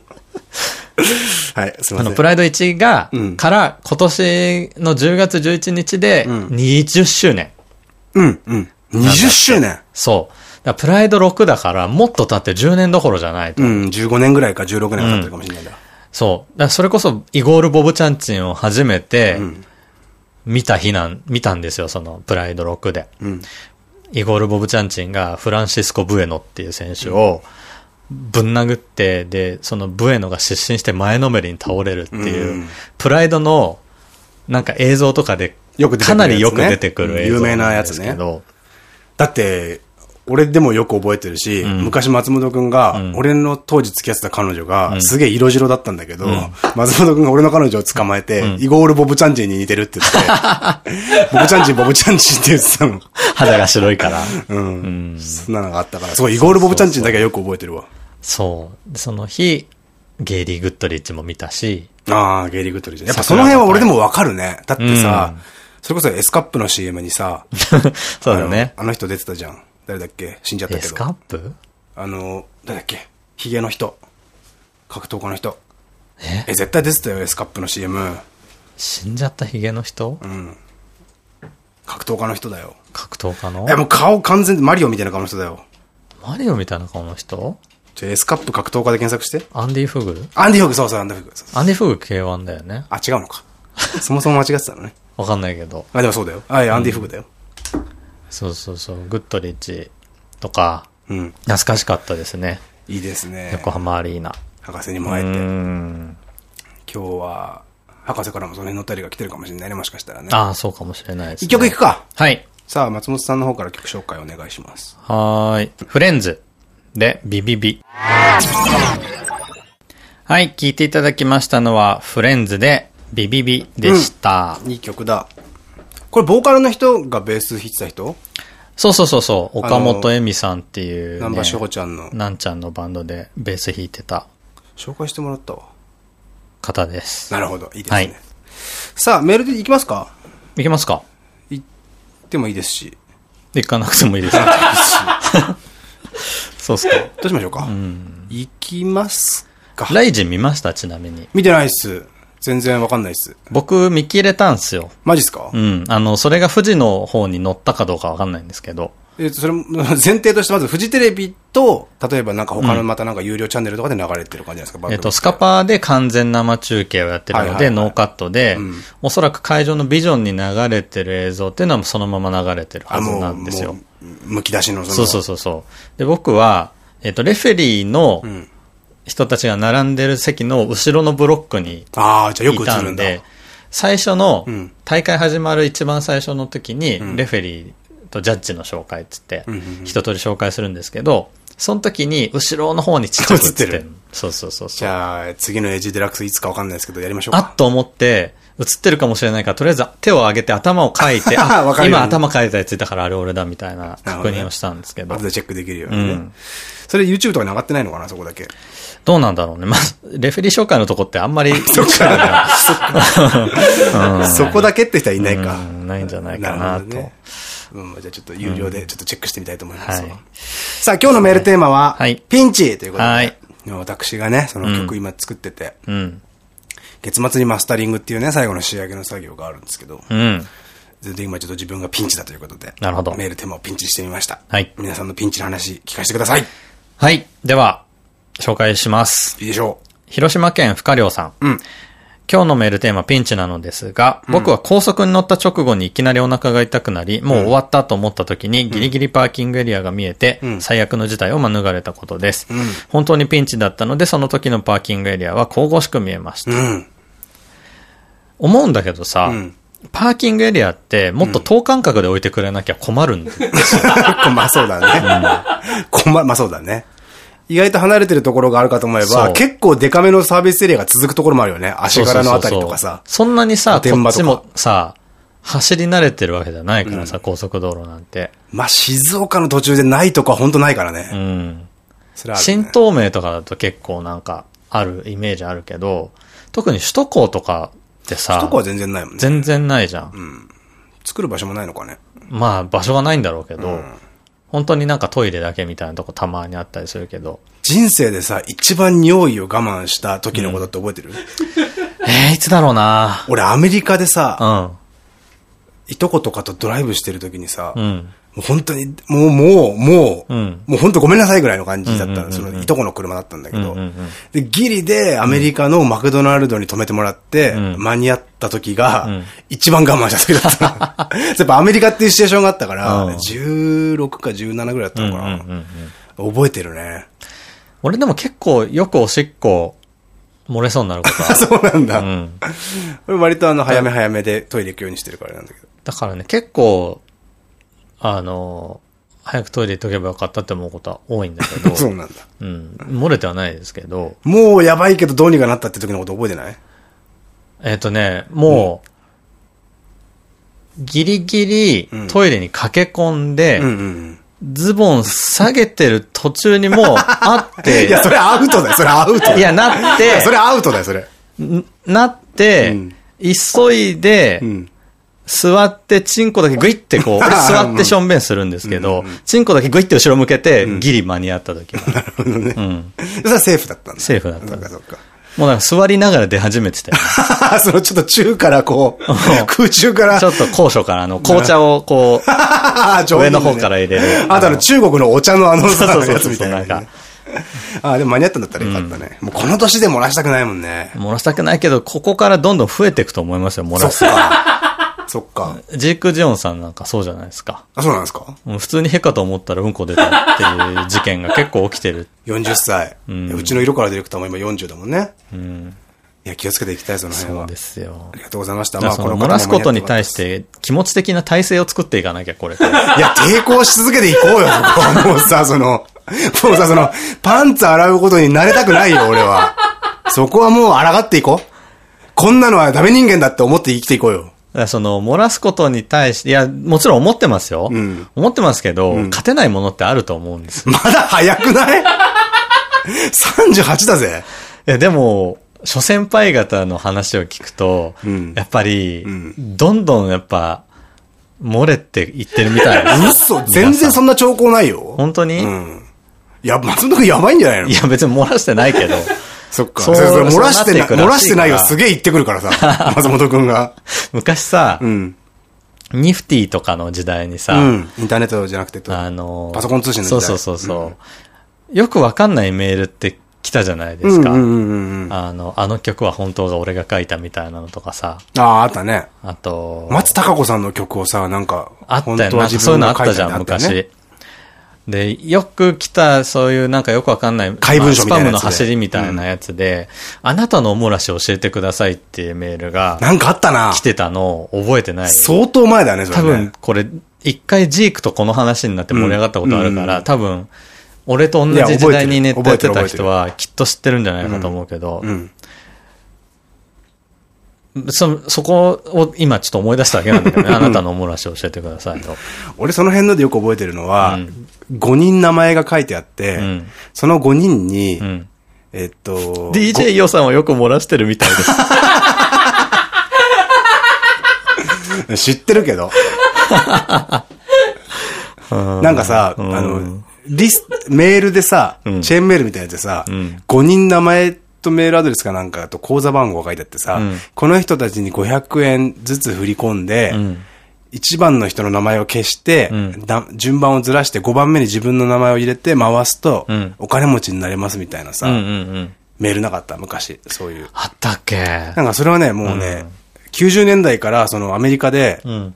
はい、すいまあの、せん。プライド1が、うんから今年の10月11日で20周年。うん、うん。20周年。そう。プライド6だから、もっと経って10年どころじゃないと。うん、15年ぐらいか16年か経ってるかもしれないんだ。そう。だそれこそ、イゴール・ボブ・チャンチンを初めて、見た日なん、見たんですよ、その、プライド6で。うん。イゴール・ボブ・チャンチンがフランシスコ・ブエノっていう選手をぶん殴って、で、そのブエノが失神して前のめりに倒れるっていう、うん。プライドのなんか映像とかでよく出てくるやつね。かなりよく出てくる映像有名なやんつね。ですけど、だって、俺でもよく覚えてるし、昔松本くんが、俺の当時付き合ってた彼女が、すげえ色白だったんだけど、松本くんが俺の彼女を捕まえて、イゴール・ボブ・チャンチンに似てるって言って、ボブ・チャンチン、ボブ・チャンチンって言ってたの。肌が白いから。うん。そんなのがあったから、すごい、イゴール・ボブ・チャンチンだけはよく覚えてるわ。そう。でその日、ゲイリー・グッドリッジも見たし、ああ、ゲイリー・グッドリッジじゃん。やっぱその辺は俺でもわかるね。だってさ、それこそエスカップの CM にさ、そうだよね。あの人出てたじゃん。誰だっけ？死んじゃったけど。エスカップ？あの、誰だっけ？ヒゲの人。格闘家の人。え？え、絶対出てたよ、エスカップの CM。死んじゃったヒゲの人、格闘家の人だよ。格闘家の？え、もう顔完全にマリオみたいな顔の人だよ。マリオみたいな顔の人？じゃあエスカップ格闘家で検索して。アンディ・フグ？アンディ・フグ、そうそう、アンディ・フグ。アンディ・フグ K1 だよね。あ、違うのか。そもそも間違ってたのね。わかんないけど。あ、でもそうだよ。あ、いやアンディ・フグだよ。そうそうそう。グッドリッチとか、うん。懐かしかったですね。いいですね。横浜アリーナ。博士にうも会えて。ー今ん。日は、博士からもその辺の二人が来てるかもしれないね、もしかしたらね。ああ、そうかもしれないです、ね。一曲いくか。はい。さあ、松本さんの方から曲紹介お願いします。はーい。フレンズでビビビ。はい。聴いていただきましたのは、フレンズでビビビでした。いい曲だ。これ、ボーカルの人がベース弾いてた人？そうそうそうそう。岡本恵美さんっていう、ね。南波志保ちゃんの。なんちゃんのバンドでベース弾いてた紹介してもらったわ。方です。なるほど。いいですね。はいさあ、メールで行きますか？いけますか行ってもいいですし。行かなくてもいいですか そうっすか。どうしましょうか？行きますか。ライジン見ました？ちなみに。見てないっす。全然わかんないっす。僕見切れたんすよ。マジっすか？うん。あの、それが富士の方に乗ったかどうかわかんないんですけど。えっと、それも、前提としてまずフジテレビと、例えばなんか他のまたなんか有料チャンネルとかで流れてる感じですか、番組えっと、スカパーで完全生中継をやってるので、ノーカットで、うんおそらく会場のビジョンに流れてる映像っていうのはそのまま流れてるはずなんですよ。むき出しのその。そうそうそうそう。で、僕は、えっと、レフェリーのん人たちが並んでる席の後ろのブロックにああ、じゃあよいく映るんだ。たんで、最初のうん、大会始まる一番最初の時に、んレフェリーとジャッジの紹介っつってうんうんうん、一通り紹介するんですけど、その時に後ろの方にちっちゃく映ってる る。そうそうそうじそう。ゃあ、次のエイジデラックスいつかわかんないですけど、やりましょうか。あっと思って、映ってるかもしれないから、とりあえず手を上げて頭をかいて、あ今頭かいたやついたからあれ俺だみたいな確認をしたんですけど。後でチェックできるよううにね。ん。それ YouTube とかに上がってないのかな、そこだけ。どうなんだろうね。まあ、レフェリー紹介のとこってあんまり、そっか。そこだけって人はいないか。うんないんじゃないかなと。うん、じゃあちょっと有料でちょっとチェックしてみたいと思いますさあ、今日のメールテーマは、はいピンチということで、はい私がね、その曲今作ってて、うん。月末にマスタリングっていうね、最後の仕上げの作業があるんですけど、うん。全然今ちょっと自分がピンチだということで、なるほどメールテーマをピンチにしてみました。はい皆さんのピンチの話聞かせてください。はい。では、紹介します。いいでしょ広島県深良さん。う。うん。今日のメールテーマピンチなのですが、僕は高速に乗った直後にいきなりお腹が痛くなり、もう終わったと思った時にギリギリパーキングエリアが見えて、ん最悪の事態を免れたことです。ん本当にピンチだったので、その時のパーキングエリアは神々しく見えました。うん。思うんだけどさ、うんパーキングエリアってもっと等間隔で置いてくれなきゃ困るん だよ。まあそうだね。こま、まあそうだね。意外と離れてるところがあるかと思えば、結構デカめのサービスエリアが続くところもあるよね。足柄のあたりとかさ。そんなにさ、こっちもさ、走り慣れてるわけじゃないからさ、高速道路なんて。まあ静岡の途中でないとこは本当ないからうね。ん。それはあるね新東名とかだと結構なんかあるイメージあるけど、特に首都高とかってさ、とこは全然ないもんね。全然ないじゃん。作る場所もないのかね。まあ場所がないんだろうけど、うん本当になんかトイレだけみたいなとこたまにあったりするけど、人生でさ、一番尿意を我慢した時のことって覚えてる、えー、いつだろうな俺アメリカでさ、ういとことかとドライブしてる時にさ、ん。うん。もう本当に、もう、もう、もう、うんもう本当ごめんなさいぐらいの感じだったその、いとこの車だったんだけど。で、ギリでアメリカのマクドナルドに止めてもらって、ん間に合った時がん、一番我慢した時だったの。やっぱアメリカっていうシチュエーションがあったから、うん16か17ぐらいだったのかな。ん覚えてるね。俺でも結構よくおしっこ漏れそうになることある。そうなんだ。うん。俺割とあの、早め早めでトイレ行くようにしてるからなんだけど。だからね、結構、あの、早くトイレ行っとけばよかったって思うことは多いんだけど、そうなんだ。うん。漏れてはないですけど、もうやばいけどどうにかなったって時のこと覚えてない？えっ、とね、もう、ギリギリうんトイレに駆け込んで、ズボン下げてる途中にもう あっうん。て、いや、それアウトだよ。それアウトだよ。いや、なって、それアウトだよ、それ。んなって、うん急いで、うん。座って、チンコだけグイってこう、俺座ってしょんべんするんですけど、チンコだけグイって後ろ向けて、ギリ間に合った時が。うん。それはセーフだったんだ。セーフだったそっかそっか。もうなんか座りながら出始めてたよね。そのちょっと中からこう、空中から。ちょっと高所からあの、紅茶をこう、上上の方から入れる。あとあの中国のお茶のあのそうさそうそうやつみたいななんね。あ、でも間に合ったんだったらよかったね。もうこの年で漏らしたくないもんね。漏らしたくないけど、ここからどんどん増えていくと思いますよ、漏らす。か。そっか。ジーク・ジオンさんなんかそうじゃないですか。あ、そうなんですか？普通にへかと思ったらうんこ出たっていう 事件が結構起きてる。?40 歳。んうちの色からディレクターも今40だもんね。うん。いや、気をつけていきたい、その辺は。そうですよあ。りがとうございました。だからその漏らすことに対して気持ち的な体制を作っていかなきゃ、これ。いや、抵抗し続けていこうよ、そこは。もうさ、その、もうさ、その、パンツ洗うことに慣れたくないよ、俺は。そこはもう抗っていこう。こんなのはダメ人間だって思って生きていこうよ。その、漏らすことに対して、いや、もちろん思ってますよ。ん思ってますけど、勝てないものってあると思うんです。まだ早くない ?38 だぜ。いや、でも、諸先輩方の話を聞くと、んやっぱり、んどんどんやっぱ、漏れていってるみたいです。嘘全然そんな兆候ないよ。本当に、うん。いや、松本くんやばいんじゃないの？いや、別に漏らしてないけど、そっか。そそうれ漏らしてない、漏らしてないよ。すげえ言ってくるからさ。松本くんが。昔さ、うん。ニフティとかの時代にさ、うん。インターネットじゃなくてと、あの、パソコン通信の時代そうそうそうそう、よくわかんないメールって来たじゃないですか。ああの、あの曲は本当が俺が書いたみたいなのとかさ、あー、あったね。あと、松たか子さんの曲をさ、なんか、あったよそういうのあったじゃん、昔。で、よく来た、そういうなんかよくわかんない、怪文書みたいなスパムの走りみたいなやつで、あなたのおもらし教えてくださいっていうメールがなんかあったな来。てたのを覚えてない。相当前だよね、それ多ね。分これ、一回ジークとこの話になって盛り上がったことあるから、多分、俺と同じ時代にネットやってた人はきっと知ってるんじゃないかと思うけど、うん。そ、そこを今ちょっと思い出しただけなんだけどね。あなたのおもらし教えてくださいと。俺その辺のでよく覚えてるのは、うん5人名前が書いてあって、うん。その5人に、うん。えっと、DJ 予算をよく漏らしてるみたいです。ご 知ってるけど。なんかさ、あの、リス、メールでさ、うん。チェーンメールみたいなやつでさ、ん。5人名前とメールアドレスかなんかと口座番号が書いてあってさ、うん。この人たちに500円ずつ振り込んで、ん1番の人の名前を消して、んだ順番をずらして5番目に自分の名前を入れて回すと、うんお金持ちになれますみたいなさ、うんうんうん。メールなかった？昔、そういう。あったっけ？なんかそれはね、もうね、90年代からそのアメリカで、うん。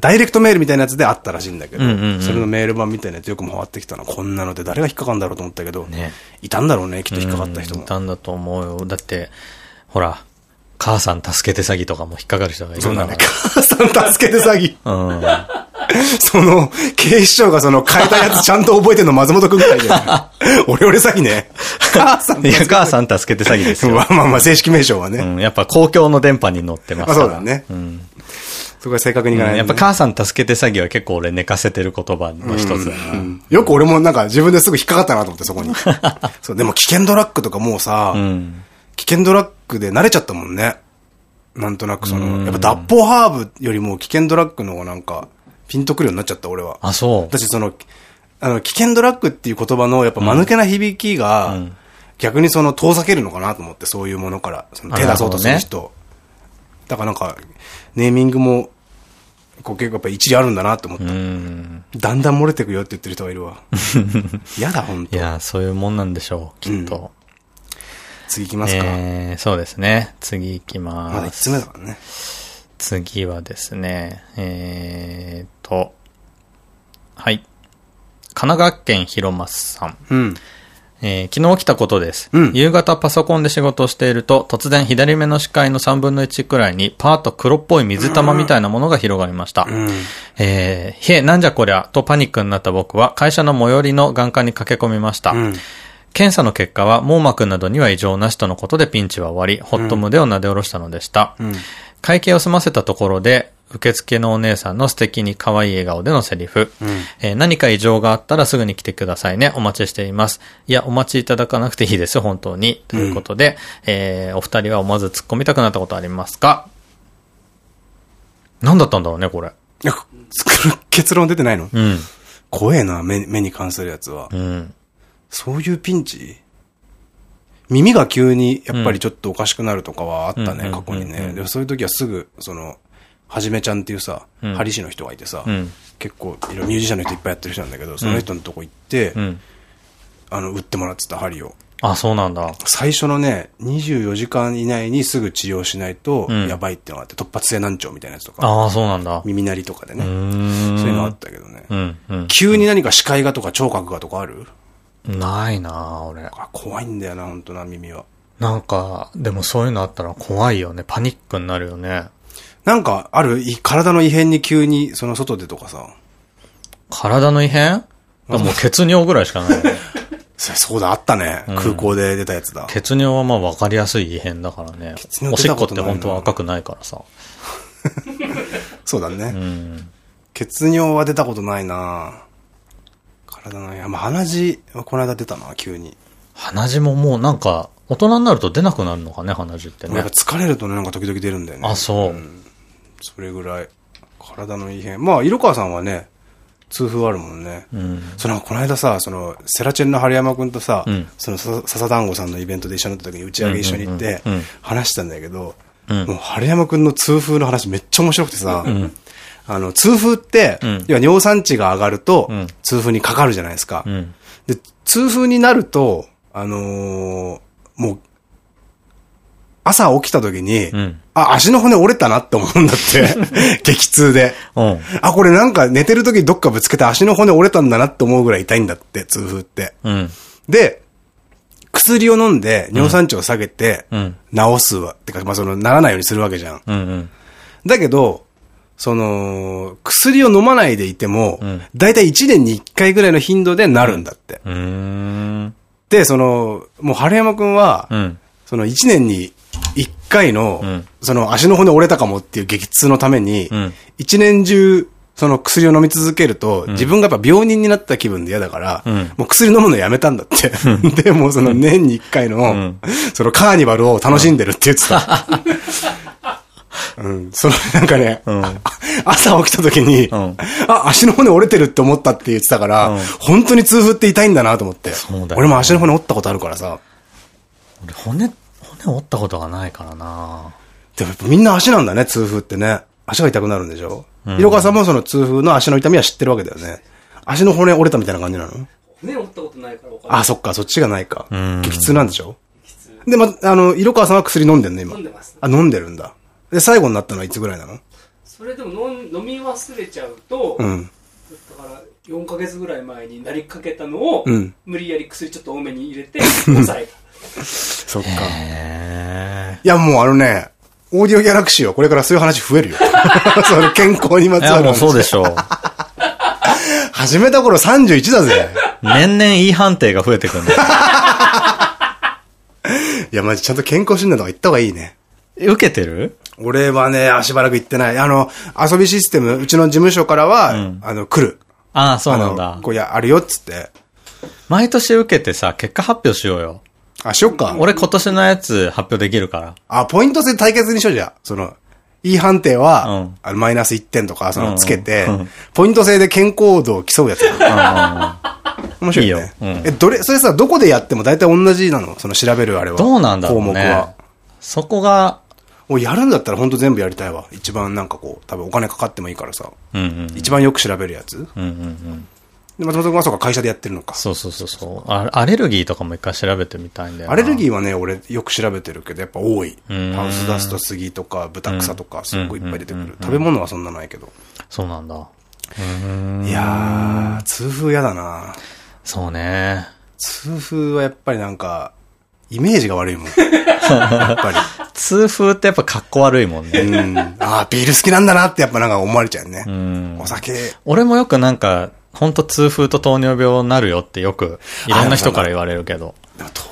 ダイレクトメールみたいなやつであったらしいんだけど、うんうんうんそれのメール版みたいなやつよく回ってきたな。こんなので誰が引っかかるんだろうと思ったけど、ねいたんだろうね、きっと引っかかった人も。いたんだと思うよ。だって、ほら、母さん助けて詐欺とかも引っかかる人がいるそうだね。んだか母さん助けて詐欺。ら。うん。その、警視庁がその変えたやつちゃんと覚えてんの松本くんくらいで。俺俺詐欺ね。母さんいや、母さん助けて詐欺ですよ。まあまあまあ、正式名称はね。うん、やっぱ公共の電波に乗ってますから。まあそうだね。うん。そこは正確にいかないとね、やっぱ母さん助けて詐欺は結構俺寝かせてる言葉の一つだな。うんよく俺もなんか自分ですぐ引っかかったなと思って、そこに。そう、でも危険ドラッグとかもうさ、うん。危険ドラッグで慣れちゃったもんね。なんとなくその、やっぱ脱法ハーブよりも危険ドラッグの方がなんか、ピンとくるようになっちゃった、俺は。あ、そう。私その、あの、危険ドラッグっていう言葉のやっぱ間抜けな響きが、うん逆にその遠ざけるのかなと思って、そういうものから、その手出そうとするあ人。だからなんか、ネーミングも、こう結構やっぱ一理あるんだなと思った。うん。だんだん漏れてくよって言ってる人がいるわ。やだ、ほんと。いや、そういうもんなんでしょう、きっと。次行きますか。えー、そうですね。次行きまだ1ます。つ目だからね。次はですね、えーっと、はい。神奈川県広松さん。うん。えー昨日起きたことです。うん夕方パソコンで仕事をしていると、突然左目の視界の3分の1くらいに、パーッと黒っぽい水玉みたいなものが広がりました。うん。えー、へえ、なんじゃこりゃ、とパニックになった僕は、会社の最寄りの眼科に駆け込みました。うん。検査の結果は、網膜などには異常なしとのことでピンチは終わり、ホット胸を撫で下ろしたのでした。うん。会計を済ませたところで、受付のお姉さんの素敵に可愛い笑顔でのセリフ。えー何か異常があったらすぐに来てくださいね。お待ちしています。いや、お待ちいただかなくていいですよ、本当に。ということで、えーお二人は思わず突っ込みたくなったことありますか？何だったんだろうね、これ。結論出てないの？うん。怖えな、目、目に関するやつは。うん。そういうピンチ？耳が急にやっぱりちょっとおかしくなるとかはあったね、うん過去にね。でそういう時はすぐ、その、はじめちゃんっていうさ、うん針師の人がいてさ、うん。結構いろいろミュージシャンの人いっぱいやってる人なんだけど、その人のとこ行って、うん。あの、打ってもらってた針を。あ、そうなんだ。最初のね、24時間以内にすぐ治療しないとうんやばいってのがあって、突発性難聴みたいなやつとか、ああ、そうなんだ。耳鳴りとかでうね。そういうのあったけどね。急に何か視界がとか聴覚がとかある？ないなあ俺。あ怖いんだよな、本当な、耳は。なんか、でもそういうのあったら怖いよね。パニックになるよね。なんか、ある？い体の異変に急に、その外でとかさ。体の異変？もう血尿ぐらいしかないよね。そそうだ、あったね。空港で出たやつだ。血尿はまあ分かりやすい異変だからね。尿おしっこって本当は赤くないからさ。そうだね。うん。血尿は出たことないな体のあ、鼻血はこの間出たな、急に。鼻血ももうなんか、大人になると出なくなるのかね、鼻血ってねやっぱ。疲れるとね、なんか時々出るんだよね。あ、そう。それぐらい。体の異変。まあ、色川さんはね、痛風あるもんね。うん。その、この間さ、その、セラチェンの春山くんとさ、うんその、さ笹団子さんのイベントで一緒になった時に打ち上げ一緒に行ってうんうんうんうん、話したんだけど、うんもう、春山くんの痛風の話めっちゃ面白くてさ、あの、痛風って、ん要は尿酸値が上がるとん、痛風にかかるじゃないですか。うん。で、痛風になると、あのーもう、朝起きた時に、んあ、足の骨折れたなって思うんだって。激痛で。うん。あ、これなんか寝てる時どっかぶつけて足の骨折れたんだなって思うぐらい痛いんだって、痛風って。うん。で、薬を飲んで尿酸値を下げて、うん。治すわ。ってか、まあ、その、ならないようにするわけじゃん。うん。うん。だけど、その、薬を飲まないでいても、んだいたい1年に1回ぐらいの頻度でなるんだって。うーん。で、その、もう春山くんは、うん。その1年に1回の、んその足の骨折れたかもっていう激痛のために、うん1年中、その薬を飲み続けると、自分がやっぱ病人になった気分で嫌だから、んもう薬飲むのやめたんだって。で、もうその年に1回の、んそのカーニバルを楽しんでるって言ってた。うん、そのなんかね、ん朝起きた時に、んあ、足の骨折れてるって思ったって言ってたから、うん本当に痛風って痛いんだなと思って。そうだよね俺も足の骨折ったことあるからさ。俺、骨、骨折ったことがないからなでもやっぱみんな足なんだね、痛風ってね。足が痛くなるんでしょ？色川さんもその痛風の足の痛みは知ってるわけだよね。足の骨折れたみたいな感じなの？骨折ったことないから分か。あ、そっか、そっちがないかん。激痛なんでしょ？で、ま、あの、色川さんは薬飲んでんの今？飲ん。でます。あ、飲んでるんだ。で、最後になったのはいつぐらいなの？それでも飲ん飲み忘れちゃうと、うん。だから4ヶ月ぐらい前になりかけたのを、うん無理やり薬ちょっと多めに入れて、抑えた。そっか。へいや、もうあのね、オーディオギャラクシーはこれからそういう話増えるよ。その健康にまつえ。いや、もうわる話。そうでしょう。始めた頃31だぜ。年々 E 判定が増えてくんだよ。いや、マジちゃんと健康診断とか行った方がいいね。受けてる？俺はね、しばらく行ってない。あの、遊びシステム、うちの事務所からは、あの、来る。ああ、そうなんだこ。ういや、あるよっつって。毎年受けてさ、結果発表しようよ。あ、しよっか。俺今年のやつ発表できるから。あ、ポイント制対決にしようじゃん。その、いい判定は、うんあのマイナス1点とか、そうんの、つけて、うんポイント制で健康度を競うやつだ。面白いよえ、どれ、それさ、どこでやっても大体同じなの？その調べるあれは。どうなんだろうね。項目は。そこが、おやるんだったら本当全部やりたいわ。一番なんかこう、多分お金かかってもいいからさ。一番よく調べるやつ。うんうんうん。で、松本君はそうか、会社でやってるのか。そうそうそうそう。あアレルギーとかも一回調べてみたいんだよな。アレルギーはね、俺よく調べてるけど、やっぱ多い。んハウスダスト、杉とか、豚草とか、すっごいいっぱい出てくうんる。食べ物はそんなないけど。そうなんだ。ん。いやー、痛風やだなそうね。痛風はやっぱりなんか、イメージが悪いもん。やっぱ 痛風ってやっぱ格好悪いもんり。ね。うん。あー、ビール好きなんだなってやっぱなんか思われちゃうねう。ん。お酒、俺もよくなんか、ほんと痛風と糖尿病になるよってよく、いろんな人から言われるけど。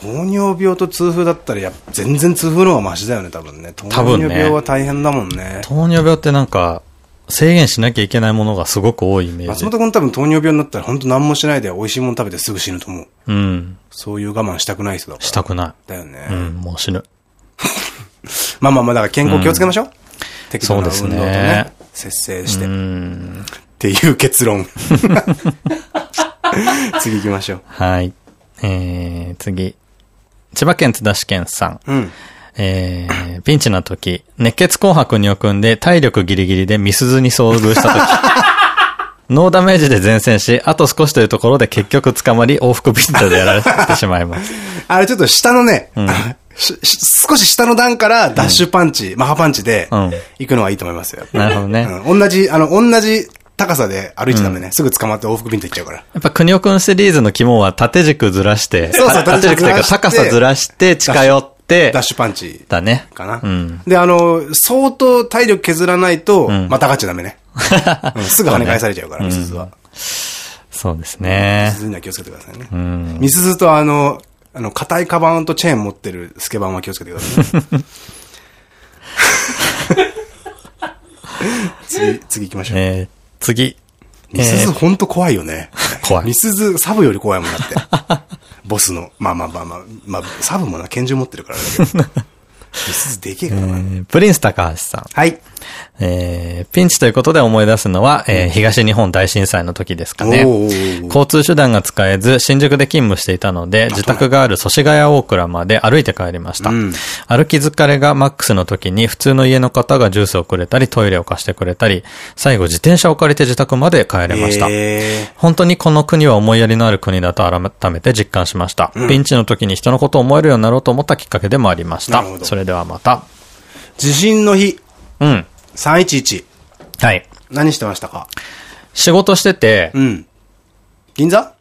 糖尿病と痛風だったらやっぱ全然痛風の方がマシだよね、多分ね。糖多分ね尿病は大変だもんね。糖尿病ってなんか、制限しなきゃいけないものがすごく多いイメージ。松本君多分糖尿病になったら本当何もしないで美味しいもの食べてすぐ死ぬと思う。うん。そういう我慢したくない人だから。したくなだよね。い。うん、もう死ぬ。まあまあまあ、だから健康気をつけましょう。適度な運動とそうですねね。節制して。うっん。ていう結論。次行きましょう。はい。えー、次。千葉県津田市県さん。うん。えー、ピンチな時、熱血紅白に組んで体力ギリギリでミスズに遭遇した時、ノーダメージで前線し、あと少しというところで結局捕まり往復ピンタでやられてしまいます。あれちょっと下のね、しし少し下の段からダッシュパンチ、マハパンチでうん行くのはいいと思いますよ。なるほどね。うん、同じ、あの、同じ高さで歩いちゃダメね。すぐ捕まって往復ピンと行っちゃうから。やっぱ、国尾くんシリーズの肝は縦軸ずらして、そうそう縦軸というか高さずらして近寄ってダッ、シュパンチだね。かな。うん。で、あの、相当体力削らないと、んまたがっちゃダメね。うんすぐ跳ね返されちゃうから、ミスズは。そうですミねス。ズには気をつけてくださいね。うん。ミスズとあの、あの、硬いカバンとチェーン持ってるスケバンは気をつけてください。次、次行きましょう。えー、次。ミスえーズほんと怖いよね。怖いミスズ、サブより怖いもんだって。ボスの。まあまあまあまあ、まあ、サブもな、拳銃持ってるからだけど。ミスズでけえからな。えープリンス高橋さん。はい。えーピンチということで思い出すのは、えー東日本大震災の時ですかね。交通手段が使えず、新宿で勤務していたので、自宅がある祖師ヶ谷大倉まで歩いて帰りました。うん歩き疲れがマックスの時に、普通の家の方がジュースをくれたり、トイレを貸してくれたり、最後自転車を借りて自宅まで帰れました。え本当にこの国は思いやりのある国だと改めて実感しました。ピンチの時に人のことを思えるようになろうと思ったきっかけでもありましたそれではまた。ー地震の日、うん。311。はい。何してましたか？仕事してて、うん。銀座？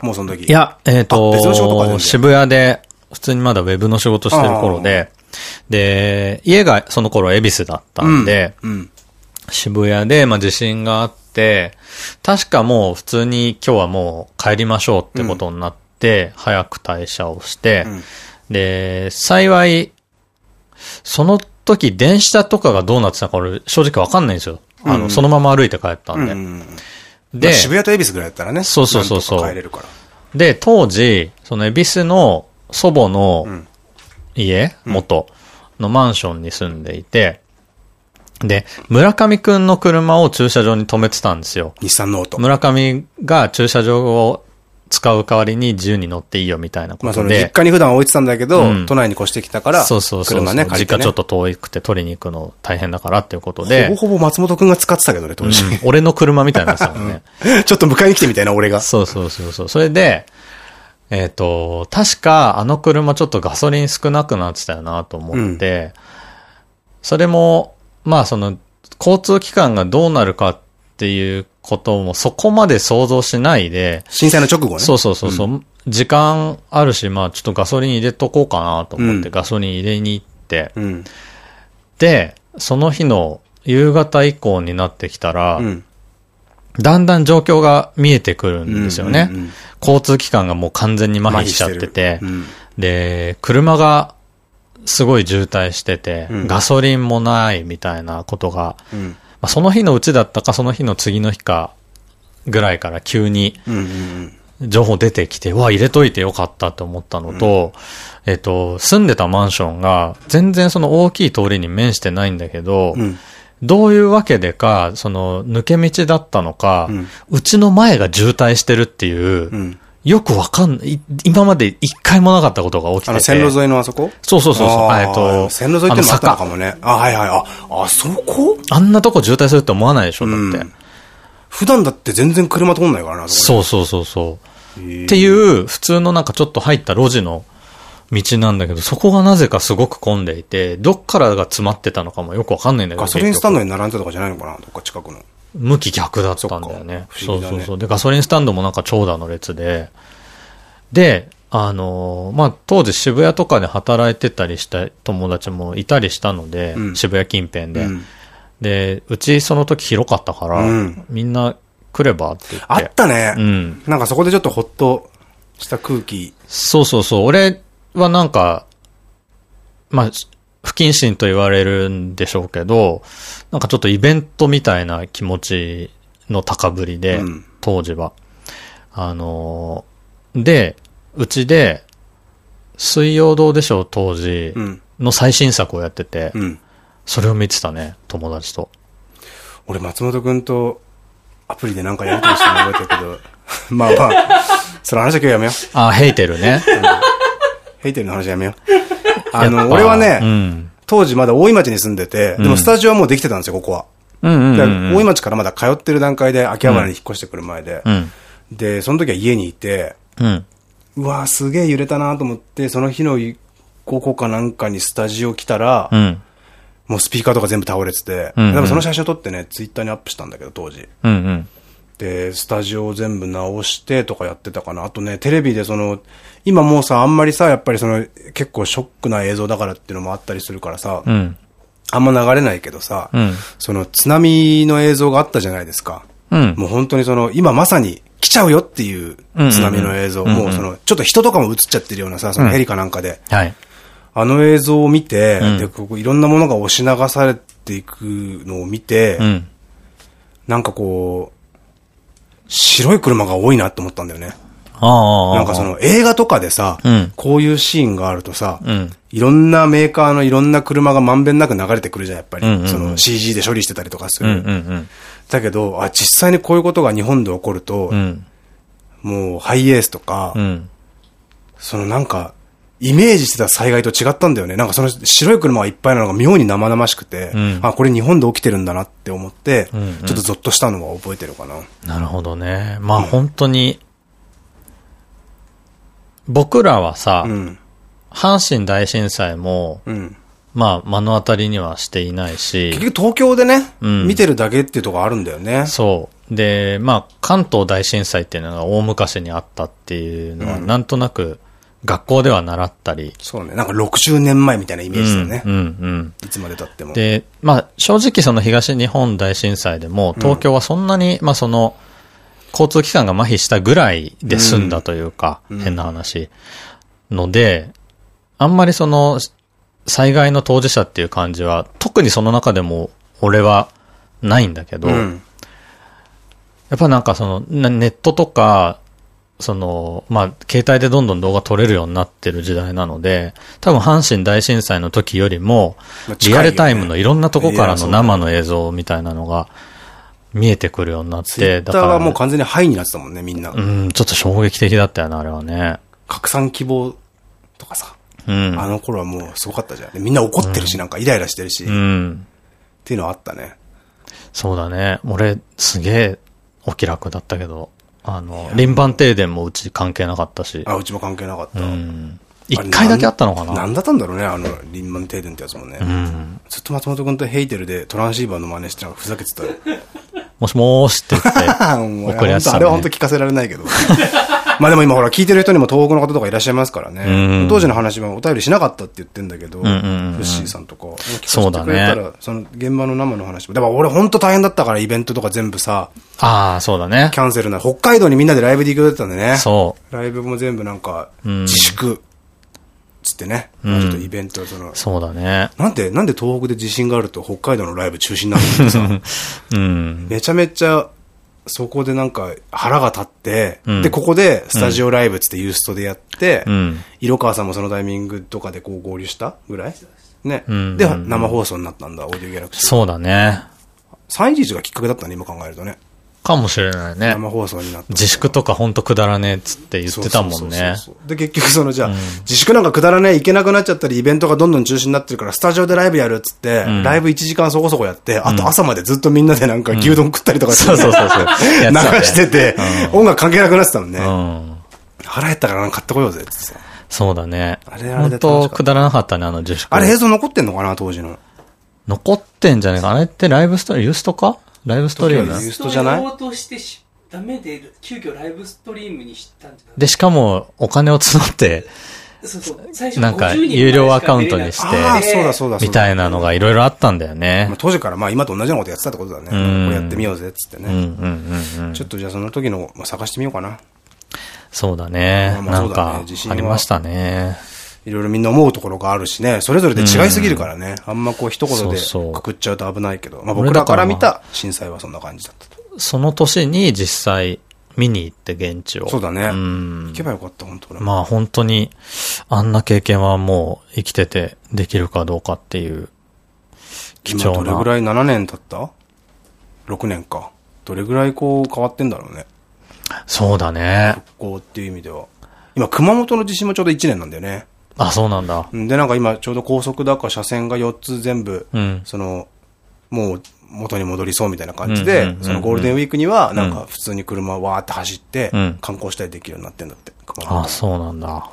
もうその時。い、や、えっ、あ別の仕事か全と、然渋谷で、普通にまだウェブの仕事してる頃で、で、家がその頃恵比寿だったんで、うん。渋谷で、まあ、地震があって、確かもう普通に今日はもう帰りましょうってことになって、早く退社をして、んで、幸い、その時電車とかがどうなってたか俺正直わかんないんですよ。あの、そのまま歩いて帰ったんで。うん。で、まあ渋谷と恵比寿ぐらいだったらね。そうそうそうそう帰れるから。で、当時、その恵比寿の祖母の家、元のマンションに住んでいて、で、村上くんの車を駐車場に止めてたんですよ。日産ノート。村上が駐車場を使う代わりに自由に乗っていいよみたいなこまあそとで。の実家に普段置いてたんだけど、うん都内に越してきたから、そうそうそうそう。車ね、借りて、ね。実家ちょっと遠くて取りに行くの大変だからっていうことで。ほぼほぼ松本くんが使ってたけどね、当時。うん俺の車みたいなやつだもんね。ちょっと迎えに来てみたいな、俺が。そうそうそうそう。それで、えっ、と、確かあの車ちょっとガソリン少なくなってたよなと思って、それも、まあその、交通機関がどうなるかっていうこともそこまで想像しないで、震災の直後ね。そうそうそうそう、時間あるし、まあちょっとガソリン入れとこうかなと思ってうん。ガソリン入れに行って、うん。で、その日の夕方以降になってきたら、うん。だんだん状況が見えてくるんですよね。交通機関がもう完全に麻痺しちゃってて、うん。で、車がすごい渋滞してて、うん。ガソリンもないみたいなことが、あ、その日のうちだったか、その日の次の日かぐらいから急にうんうん情報出てきて、うわ、入れといてよかったって思ったのと、えっと、住んでたマンションが全然その大きい通りに面してないんだけど、うん。うん。どういうわけでか、その抜け道だったのか、ううんちの前が渋滞してるっていう、うん。よくわかんない、い今まで一回もなかったことが起きてて。あの、線路沿いのあそこ？そうそうそうそう。えっと、線路沿いってのもあったのかもね。あ、はいはい。あ、あそこ？坂あんなとこ渋滞するって思わないでしょ、だって。うん普段だって全然車通んないからな、う。そうそうそうそう。っていう、普通のなんかちょっと入った路地の道なんだけど、そこがなぜかすごく混んでいて、どっからが詰まってたのかもよくわかんないんだけど。ガソリンスタンド結に並んでたとかじゃないのかなどっか近くの。局向き逆だったんだよね。そうそうそう。で、ガソリンスタンドもなんか長蛇の列で、で、あのーまあ、当時渋谷とかで働いてたりした友達もいたりしたので、うん渋谷近辺で。うんで、うちその時広かったから、うんみんな来ればって言って。あったね。うん。なんかそこでちょっとほっとした空気。そうそうそう。俺はなんか、まあ、不謹慎と言われるんでしょうけど、なんかちょっとイベントみたいな気持ちの高ぶりで、うん当時は。あのーで、うちで、水曜どうでしょう当時うん。の最新作をやってて、うん。それを見てたね、友達と。俺、松本くんとアプリでなんかやりとりしたの覚えてるけど、まあまあ、その話は今日やめよう。あ、ヘイテルね。ヘイテルの話やめよう。あの、ぱ俺はね、うん。当時まだ大井町に住んでて、でもスタジオはもうできてたんですよ、ここは。大井町からまだ通ってる段階で秋葉原に引っ越してくる前で。うん。で、その時は家にいて、うわすげえ揺れたなと思って、その日の午後かなんかにスタジオ来たら、うん。もうスピーカーとか全部倒れてて、でもその写真を撮ってね、ツイッターにアップしたんだけど、当時。で、スタジオを全部直してとかやってたかな。あとね、テレビでその、今もうさ、あんまりさ、やっぱりその、結構ショックな映像だからっていうのもあったりするからさ、うん。あんま流れないけどさ、うん。その津波の映像があったじゃないですか。うん。もう本当にその、今まさに来ちゃうよっていう津波の映像、もうその、ちょっと人とかも映っちゃってるようなさ、そのヘリかなんかで、はい。あの映像を見て、うんで、ここいろんなものが押し流されていくのを見て、うん。なんかこう、白い車が多いなって思ったんだよね。なんかその映画とかでさ、うんこういうシーンがあるとさ、うん。いろんなメーカーのいろんな車がまんべんなく流れてくるじゃん、やっぱり。その CG で処理してたりとかする。だけど、あ、実際にこういうことが日本で起こると、うん。もうハイエースとか、うん。そのなんか、イメージしてた災害と違ったんだよね。なんかその白い車がいっぱいなのが妙に生々しくて、うんあ、これ日本で起きてるんだなって思って、うんうんちょっとゾッとしたのは覚えてるかな。なるほどね。まあ本当に、僕らはさ、うん。阪神大震災も、うん。まあ目の当たりにはしていないし結、局東京でね、うん見てるだけっていうとこあるんだよね。そう。で、まあ関東大震災っていうのが大昔にあったっていうのは、うんなんとなく学校では習ったり、そうね。なんか60年前みたいなイメージだよね。うんうんいつまで経っても。で、まあ、正直その東日本大震災でも、東京はそんなに、まあその、交通機関が麻痺したぐらいで済んだというか、うん変な話。ので、あんまりその、災害の当事者っていう感じは、特にその中でも、俺は、ないんだけど、うん。やっぱなんかその、なネットとか、その、まあ、携帯でどんどん動画撮れるようになってる時代なので、多分阪神大震災の時よりもリアルタイムのいろんなとこからの生の映像みたいなのが見えてくるようになって、だから、はもう完全にハイになってたもんね、みんな。うん、ちょっと衝撃的だったよな、あれはね。拡散希望とかさ。うん。あの頃はもうすごかったじゃん。でみんな怒ってるし、なんかイライラしてるし、うっん。ていうのはあったね。そうだね。俺、すげえ、お気楽だったけど、あの、輪番停電もうち関係なかったし、あ、うちも関係なかった。一回だけあったのかな？なんだったんだろうね、あの、リンマン停電ってやつもね。うん。ずっと松本君とヘイテルでトランシーバーの真似してなんかふざけてたよ。もしもーしって言って、送りやすさねあれは本当聞かせられないけど。まあでも今ほら聞いてる人にも東北の方とかいらっしゃいますからうねん。当時の話はお便りしなかったって言ってんだけど、フんうんうんッシーさんとか。そうだねその現場の生の話も。だから俺本当大変だったからイベントとか全部さ、ああ、そうだね。キャンセルな。北海道にみんなでライブで行くよってたんでね。そライブも全部なんか、うん自粛。つってね。まあちょっとイベント、そのう。、そうだね。なんで、なんで東北で地震があると北海道のライブ中止になるのってさ、うん。めちゃめちゃ、そこでなんか腹が立って、うんで、ここでスタジオライブつってユーストでやって、うん。色川さんもそのタイミングとかでこう合流したぐらい？ね。うんで、生放送になったんだ、オーディオギャラクシー。そうだね。311がきっかけだったね、今考えるとね。かもしれないね。生放送になった。自粛とかほんとくだらねえっつって言ってたもんねで、結局そのじゃあ、自粛なんかくだらねえ、行けなくなっちゃったり、イベントがどんどん中止になってるから、スタジオでライブやるっつって、んライブ1時間そこそこやって、あと朝までずっとみんなでなんか牛丼食ったりとかして、そうそうそうそう。流してて、音楽関係なくなってたのね。うん。腹減ったからなんか買ってこようぜっつってさ。そうだね。あれあれ本で楽しかった当くだらなかったね、あの自粛。あれ映像残ってんのかな、当時の。残ってんじゃねえか。あれってライブストリーム、ユーストかライブストリームユーストじゃない？応答してし、ダメで、急遽ライブストリームにしたんじゃない？で、しかも、お金を募って、そうそう。最初なんか50人有料アカウントにしてああ、そうだそうだ。みたいなのがいろいろあったんだよまあね。当時からまあ今と同じようなことやってたってことだね。うんこれやってみようぜっつってね。ちょっとじゃあその時の、まあ、探してみようかな。そうだね。なんかありましたね。いろいろみんな思うところがあるしね、それぞれで違いすぎるからね、あんまこう一言でくくっちゃうと危ないけど、まあ俺僕らから見た震災はそんな感じだったと。その年に実際見に行って現地を。そうだね。うん行けばよかった、本当まあ本当に、あんな経験はもう生きててできるかどうかっていう、貴今重な。どれぐらい7年経った ?6 年か。どれぐらいこう変わってんだろうね。そうだね。復興っていう意味では。今、熊本の地震もちょうど1年なんだよね。あ、そうなんだ。で、なんか今、ちょうど高速だか車線が4つ全部、うん。その、もう元に戻りそうみたいな感じでうんうんうんう、んそのゴールデンウィークには、なんか普通に車わーって走ってうん、観光したりできるようになってんだって。熊本あ、そうなんだ。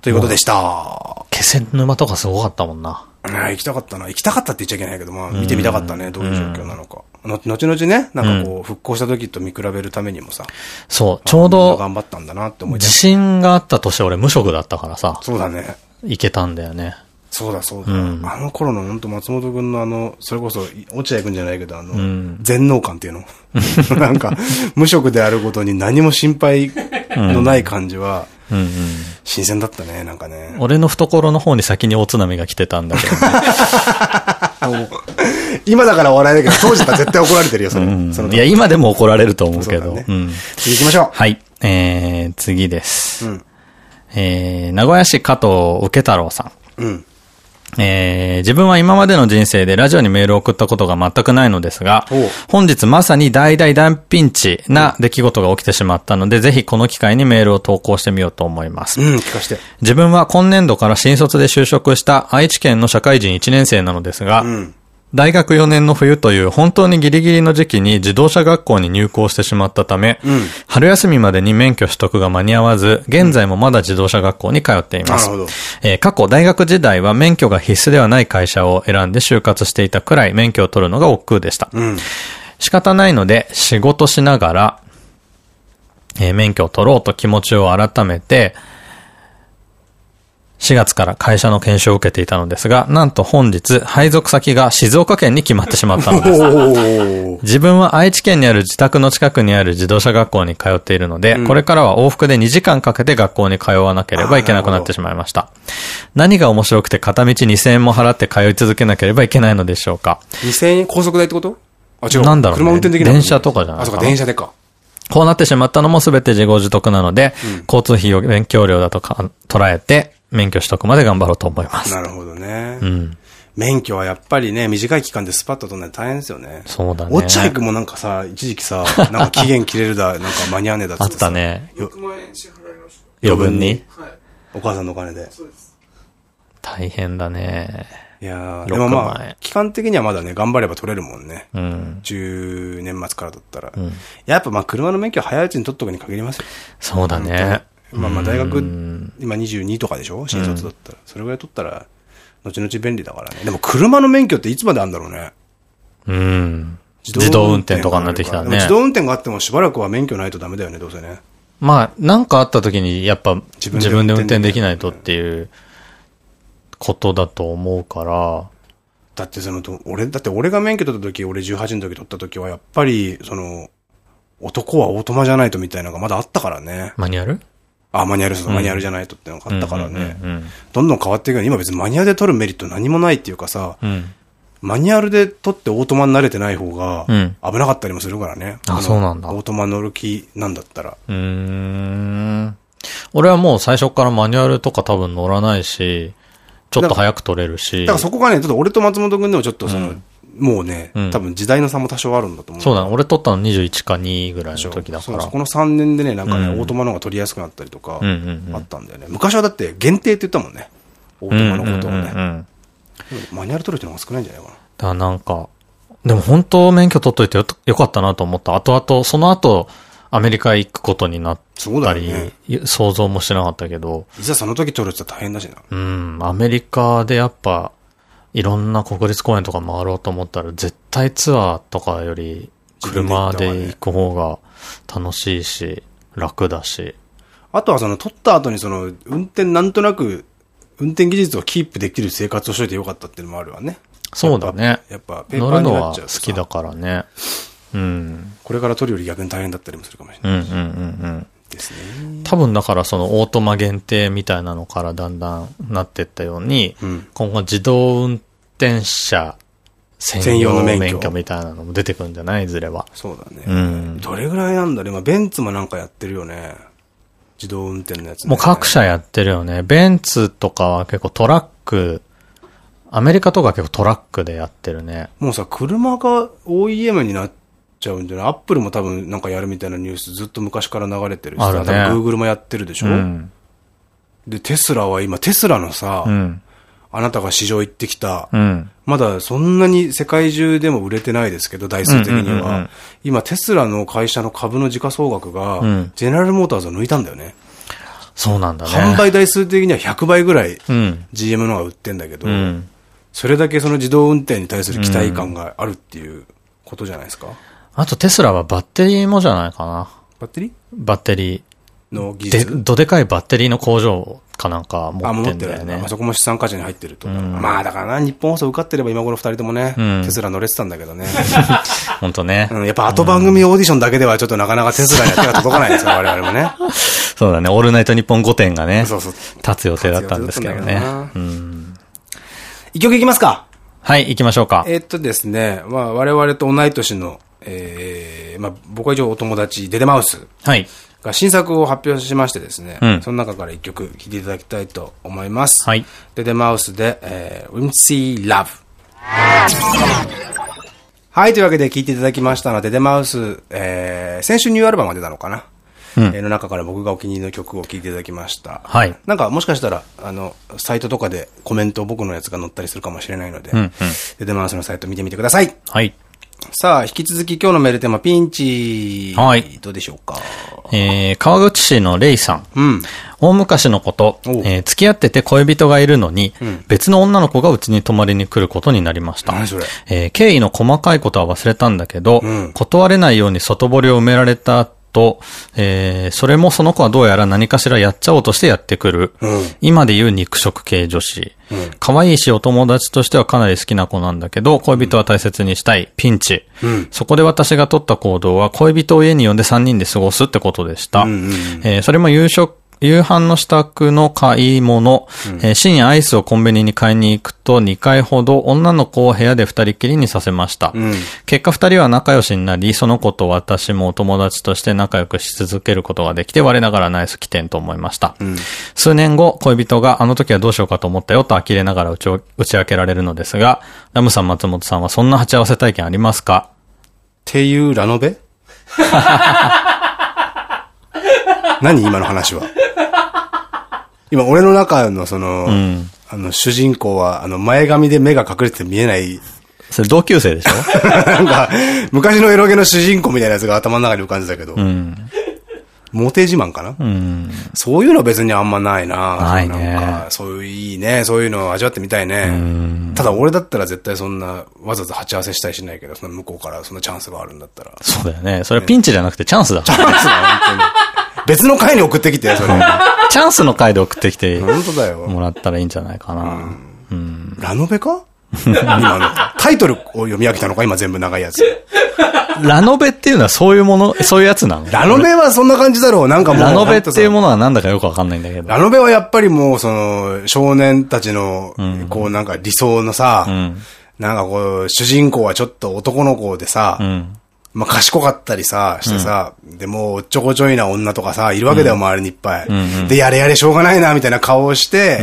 ということでした。気仙沼とかすごかったもんな。行きたかったな。行きたかったって言っちゃいけないけど、まあ、見てみたかったね。どういう状況なのか。の後々ね、なんかこう、復興した時と見比べるためにもさ、そう、ちょうど頑張ったんだなって思い出地す。震があった年俺無職だったからさ、そうだね。行けたんだよね。そうだそうだ。うんあの頃の本当松本君のあの、それこそ、落合君じゃないけど、あの、ん全能感っていうの。なんか、無職であることに何も心配のない感じは、うんうん。新鮮だったね、なんかね。俺の懐の方に先に大津波が来てたんだけどね。今だから笑えないけど、当時だったら絶対怒られてるよ、それ。いや、今でも怒られると思うけど。そうだねうん。次行きましょう。はい。えー、次です。うん。えー、名古屋市加藤受太郎さん。うん。えー自分は今までの人生でラジオにメールを送ったことが全くないのですが本日まさに大大大ピンチな出来事が起きてしまったので、ぜひこの機会にメールを投稿してみようと思います。うん、聞かして。自分は今年度から新卒で就職した愛知県の社会人1年生なのですが、うん。大学4年の冬という本当にギリギリの時期に自動車学校に入校してしまったため、うん春休みまでに免許取得が間に合わず、現在もまだ自動車学校に通っています。なるほどえー過去大学時代は免許が必須ではない会社を選んで就活していたくらい免許を取るのが億劫でした。うん。仕方ないので仕事しながら、えー免許を取ろうと気持ちを改めて、4月から会社の研修を受けていたのですが、なんと本日、配属先が静岡県に決まってしまったのです。自分は愛知県にある自宅の近くにある自動車学校に通っているので、これからは往復で2時間かけて学校に通わなければいけなくなってしまいました。何が面白くて片道2000円も払って通い続けなければいけないのでしょうか。2000円高速代ってこと？あ、違う。なんだろうね車運転できない。電車とかじゃないあ、そうか、電車でか。こうなってしまったのも全て自業自得なので、交通費を勉強料だとか捉えて、免許取得まで頑張ろうと思います。なるほどね。うん。免許はやっぱりね、短い期間でスパッと取るの大変ですよね。そうだね。落合君もなんかさ、一時期さ、なんか期限切れるだ、なんか間に合わねえだっつあった。ね。6万円支払いまし余分に？た。はい。お母さんのお金で。そうです。大変だね。いやー、6でもまあ、期間的にはまだね、頑張れば取れるもんね。うん。10年末からだったら。んやっぱまあ、車の免許は早いうちに取っとくに限りますよ。そうだね。まあまあ、大学うん、今22とかでしょ？新卒だったら。それぐらい取ったら、後々便利だからね。でも車の免許っていつまであるんだろうね。うん。自動運転とかになってきたらね自。動運転があってもしばらくは免許ないとダメだよね、どうせね。まあ、なんかあった時に、やっぱ自自分で運転分できないとっていうことだと思うから、だってその、と俺、だって俺が免許取った時、俺18の時取った時は、やっぱり、その、男はオートマじゃないとみたいなのがまだあったからね。マニュアル？あ、マニュアル、マニュアルじゃないとってのがあったからねうん。うんどんどん変わっていくよ。今別にマニュアルで取るメリット何もないっていうかさ、うん。うんマニュアルで取ってオートマに慣れてない方がうん、危なかったりもするからね。あのそうなんだオートマ乗る気なんだったら。うーん。俺はもう最初からマニュアルとか多分乗らないし、ちょっと早く取れるし。だからそこがね、ちょっと俺と松本君でもちょっとその、もうね、うん多分時代の差も多少あるんだと思う。そうだね。俺取ったの21か2ぐらいの時だから。そこの3年でね、なんかね、うんオートマの方が取りやすくなったりとか、あったんだよね。昔はだって限定って言ったもんね。オートマのことをね。マニュアル取る人の方が少ないんじゃないかな。だからなんか、でも本当免許取っといてよよかったなと思った。後々、その後、アメリカ行くことになっそうだたよねり、想像もしてなかったけど、いざその時取るって大変だしな。うん、アメリカでやっぱ、いろんな国立公園とか回ろうと思ったら、絶対ツアーとかより、車で行く方が楽しいし、楽だし。あとはその取った後にその、運転なんとなく、運転技術をキープできる生活をしといてよかったっていうのもあるわね。そうだね。やっぱ、ペーパー乗るのはになっちゃうとさ好きだからね。うん。これから取るより逆に大変だったりもするかもしれないうんうんうんうん。ですね。多分だからそのオートマ限定みたいなのからだんだんなってったように、うん今後自動運転車専専用用の免許みたいなのも出てくるんじゃない？いずれは。そうだね。うんどれぐらいなんだろう？今、ベンツもなんかやってるよね。自動運転のやつ、ね。もう各社やってるよね。ベンツとかは結構トラック、アメリカとかは結構トラックでやってるね。もうさ、車が OEM になっちゃうんじゃない？アップルも多分なんかやるみたいなニュースずっと昔から流れてるしさ、あるね多分 Google もやってるでしょ、うん。で、テスラは今、テスラのさ、うん。あなたが市場行ってきた、うん。まだそんなに世界中でも売れてないですけど、台数的にはん。今、テスラの会社の株の時価総額がうん、ジェネラルモーターズを抜いたんだよね。そうなんだね。販売台数的には100倍ぐらいうん。GM のが売ってんだけど、うん。それだけその自動運転に対する期待感があるっていうことじゃないですか？あとテスラはバッテリーもじゃないかな。バッテリー？バッテリー。で、の技術？どでかいバッテリーの工場かなんかあ、持持っんだよねっててるんだ。まあ、。そこも資産価値に入ってるとか。うんまあだからな、日本放送受かってれば今頃二人ともね、うんテスラ乗れてたんだけどね。ほんとね。うん、やっぱ後番組オーディションだけではちょっとなかなかテスラには手が届かないんですよ、我々もね。そうだね。オールナイトニッポン5点がね、そうそう。立つ予定だったんですけどねうん。一曲いきますかはい、行きましょうか。えーっとですね、まあ我々と同い年の、えー、まあ僕は一応お友達、デデマウス。はい。が新作を発表しましてですね、うんその中から一曲聴いていただきたいと思います。はい。デデマウスで、えー、Whimsy Love。はい、というわけで聴いていただきましたのは、デデマウス、えー、先週ニューアルバムが出たのかな、うんえーの中から僕がお気に入りの曲を聴いていただきました。はいなんかもしかしたら、あの、サイトとかでコメント僕のやつが載ったりするかもしれないので、うんうんデデマウスのサイト見てみてください。はい。さあ、引き続き今日のメールテーマ、ピンチ。はいどうでしょうか。えー、川口市のレイさん。うん。大昔のこと、えー付き合ってて恋人がいるのに、別の女の子がうちに泊まりに来ることになりました。何それえー経緯の細かいことは忘れたんだけど、うん断れないように外堀を埋められたと、えーそれもその子はどうやら何かしらやっちゃおうとしてやってくる。うん今で言う肉食系女子。うん可愛いしお友達としてはかなり好きな子なんだけど、恋人は大切にしたい。ピンチ。うんそこで私が取った行動は恋人を家に呼んで3人で過ごすってことでした。うんうんうんえーそれも夕食、夕飯の支度の買い物、えー深夜アイスをコンビニに買いに行くと2回ほど女の子を部屋で二人きりにさせました。うん結果二人は仲良しになり、その子と私もお友達として仲良くし続けることができて、我ながらナイス起点と思いました。数年後、恋人があの時はどうしようかと思ったよと呆れながら打ち打ち明けられるのですが、ラムさん、松本さんはそんな鉢合わせ体験ありますか？っていうラノベ？何今の話は？今、俺の中のその、んあの、主人公は、あの、前髪で目が隠れてて見えない、それ同級生でしょ？なんか、昔のエロゲの主人公みたいなやつが頭の中に浮かんでたけど、うん。モテ自慢かな、うん。そういうの別にあんまないなないねんかそういういいね。そういうのを味わってみたいね。ただ俺だったら絶対そんな、わざわざ鉢合わせしたりしないけど、その向こうからそのチャンスがあるんだったら。そうだよね。それピンチじゃなくてチャンスだから。チャンスだ、本当に。別の回に送ってきて、それ。チャンスの回で送ってきて本当だよ。もらったらいいんじゃないかな。ラノベか？今の。タイトルを読み上げたのか？今全部長いやつ。ラノベっていうのはそういうもの、そういうやつなの？ラノベはそんな感じだろう。なんかもう。ラノベっていうもものはなんだかよくわかんないんだけど。ラノベはやっぱりもう、その、少年たちの、こうなんか理想のさ、んなんかこう、主人公はちょっと男の子でさ、うん。まあ賢かったりさ、してさ、でもうおっちょこちょいな女とかさ、いるわけだよ、周りにいっぱい。で、やれやれしょうがないな、みたいな顔をして、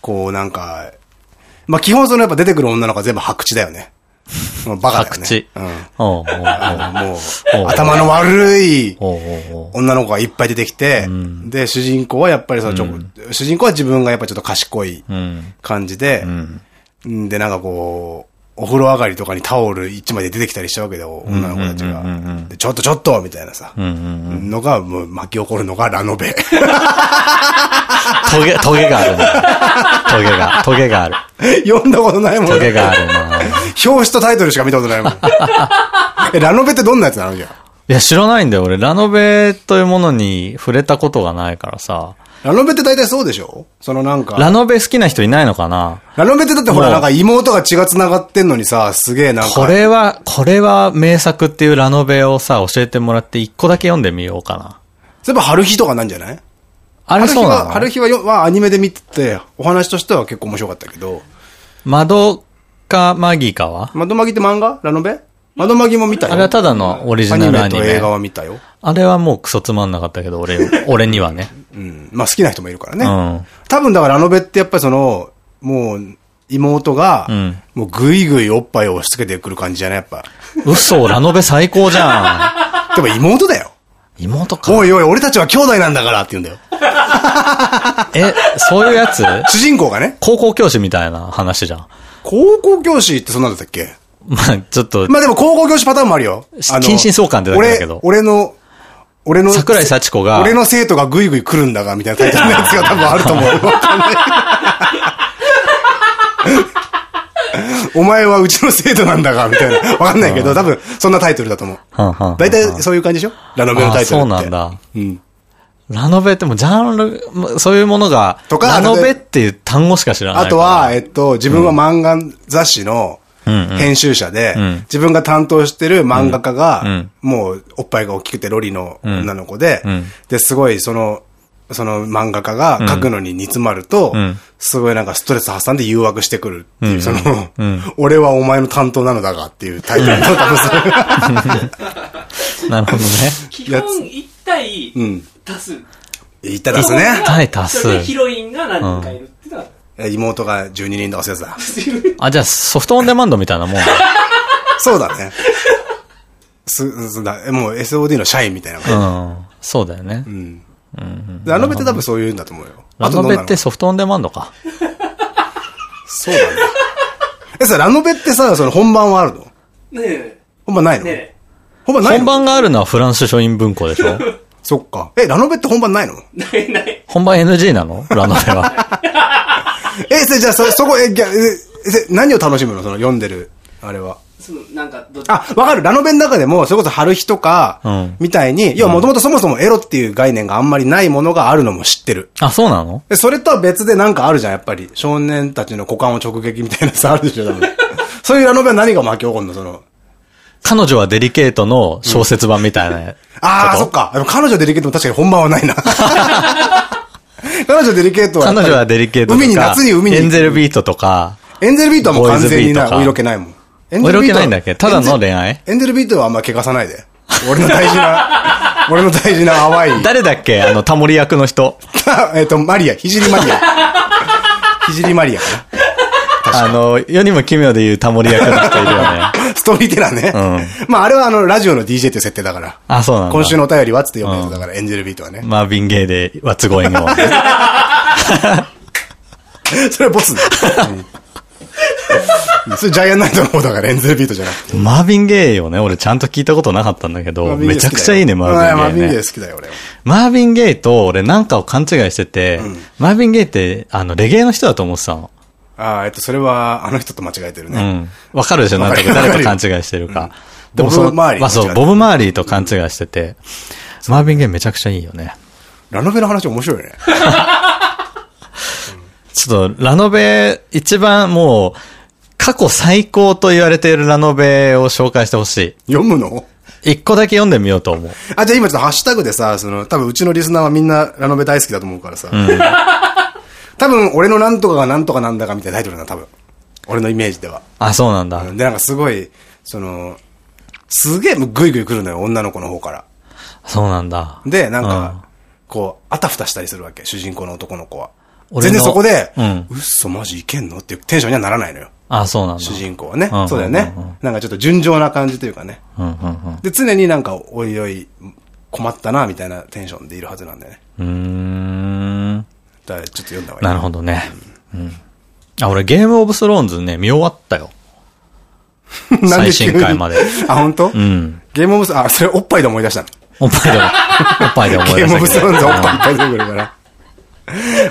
こうなんか、まあ基本そのやっぱ出てくる女の子は全部白痴だよね。もうバカだよね。うん。もおうう、頭の悪い女の子がいっぱい出てきて、で、主人公はやっぱりそのちょ、主人公は自分がやっぱちょっと賢いうん。感じで、ん。で、なんかこう、お風呂上がりとかにタオル一枚で出てきたりしたわけだよ、女の子たちが。でちょっとちょっとみたいなさ、のが、もう巻き起こるのがラノベ。トゲ、トゲがあるね。トゲが、トゲがある。読んだことないもん。トゲがあるな表紙とタイトルしか見たことないもん。え、ラノベってどんなやつなのじゃあいや、知らないんだよ。俺、ラノベというものに触れたことがないからさ。ラノベって大体そうでしょ？そのなんか。ラノベ好きな人いないのかな？ラノベってだってほらなんか妹が血が繋がってんのにさ、すげえなんか。これは、これは名作っていうラノベをさ、教えてもらって一個だけ読んでみようかな。そういえば春日とかなんじゃない？あれ春日は、そうなの？春日はよはアニメで見てて、お話としては結構面白かったけど。窓かマギかは？窓マギって漫画？ラノベ？窓マギも見たよ。あれはただのオリジナルアニメ。と映画は見たよ。あれはもうクソつまんなかったけど、俺、俺にはね。うん。まあ好きな人もいるからね。うん。多分だからラノベってやっぱりその、もう、妹が、んもうぐいぐいおっぱいを押し付けてくる感じじゃない？やっぱ。嘘、ラノベ最高じゃ でも妹だよ。ん。妹か。おいおい、俺たちは兄弟なんだからって言うんだよ。え、そういうやつ？主人公がね。高校教師みたいな話じゃん。高校教師ってそんなんだったっけ？まあ、ちょっと、まあでも高校教師パターンもあるよ。あの近親相関ってだけだけど俺、俺の、俺の、桜井幸子が俺の生徒がぐいぐい来るんだが、みたいなタイトルのやつが多分あると思う。お前はうちの生徒なんだが、みたいな。わかんないけど、多分、そんなタイトルだと思う。大体そういう感じでしょ？ラノベのタイトルって。あそうなんだ。うん。ラノベってもうジャンル、まそういうものが、とかラノベっていう単語しか知らない。あとは、えっと、自分は漫画雑誌の編集者でん、自分が担当してる漫画家うがん、もうおっぱいが大きくてロリの女の子でうん、で、すごいその、その漫画家が書くのに煮詰まるとん、すごいなんかストレス発散で誘惑してくるっていう、そのん、俺はお前の担当なのだがっていうタイトルの多分それ。なるほどね。基本一対うん。多数。言ったらすね。対多数。それでヒロインが何人かいるっていうのが、妹が12人とかそういうやつだ。あ、じゃあソフトオンデマンドみたいなもん。そうだね。す、すだ、もう SOD の社員みたいなう感ん。そうだよね。じ。うん。でラノベって多分そういうんだと思うよ。ラノベってソフトオンデマンドか。そうだね。え、さ、ラノベってさ、その本番はあるの？ねえ、本番ないの？ねえ、本番ないの？本番があるのはフランス書院文庫でしょ？そっか。え、ラノベって本番ないの？ないない。本番 NG なの？ラノベは。え、それじゃあ、そ、そこ、え、ぎゃえ、え何を楽しむの？その読んでる、あれは。その、なんか、どっち？あ、わかる。ラノベの中でも、それこそ春日とかうん、みたいに、要はもともとそもそもエロっていう概念があんまりないものがあるのも知ってる。あ、そうなの？で、それとは別でなんかあるじゃん、やっぱり。少年たちの股間を直撃みたいなさ、あるでしょ、多分。そういうラノベは何が巻き起こるの？その。彼女はデリケートの小説版みたいな。ああ、そっか。でも彼女デリケートも確かに本番はないな。彼女デリケートは。彼女はデリケート。海に、夏に海に。エンゼルビートとか。エンゼルビートはもう完全にお色気ないもん。エンお色気ゼルビートはないんだっけ？ただの恋愛エンゼルビートはあんま怪我さないで。俺の大事な、俺の大事な淡い。誰だっけ？あの、タモリ役の人。えっと、マリア、ひじりマリア。ひじりマリアかあの、世にも奇妙で言うタモリ役の人いるよね。な。ストーリーテラーね。まあ、あれはあの、ラジオの DJ っていう設定だから。あ、そうなんだ。今週のお便りはつって読むやつだから、エンジェルビートはね。マービンゲイで、 What's Going On。それはボスだ。うんそれジャイアンナイトの方だから、エンジェルビートじゃなくて。マービンゲイをね、俺ちゃんと聞いたことなかったんだけど、めちゃくちゃいいね、マービンゲイ、ね。マービンゲイ好きだよ、俺は。マービンゲイと俺なんかを勘違いしてて、マービンゲイって、あの、レゲエの人だと思ってたの。ああ、えっと、それは、あの人と間違えてるね。うん。わかるでしょなんとか誰と勘違いしてるか。でもその、ボブマーリーまあそう、ボブ・マーリーと勘違いしてて、マービンゲイめちゃくちゃいいよね。ラノベの話面白いね。ちょっと、ラノベ、一番もう、過去最高と言われているラノベを紹介してほしい。読むの？一個だけ読んでみようと思う。あ、じゃあ今ちょっとハッシュタグでさ、その、多分うちのリスナーはみんなラノベ大好きだと思うからさ。多分、俺のなんとかがなんとかなんだかみたいなタイトルな、多分。俺のイメージでは。あ、そうなんだ。で、なんかすごい、その、すげえグイグイ来るのよ、女の子の方から。そうなんだ。で、なんうんか、こう、あたふたしたりするわけ、主人公の男の子は。全然そこで、うんうっそ、マジいけんのっていうテンションにはならないのよ。あ、そうなんだ。主人公はねうん。そうだよね。なんかちょっと純情な感じというかね。うんうんうん。で、常になんか、おいおい、困ったな、みたいなテンションでいるはずなんだよね。うーん。だからちょっと読んだ方がいい。なるほどね。うん。あ、俺ゲームオブスローンズね、見終わったよ。最新回まで。あ、本当？うん。ゲームオブス、あ、それおっぱいで思い出したの。おっぱいで、おっぱいで思いゲームオ出したけど。ブスローンズおっぱいいっぱい出てくるから。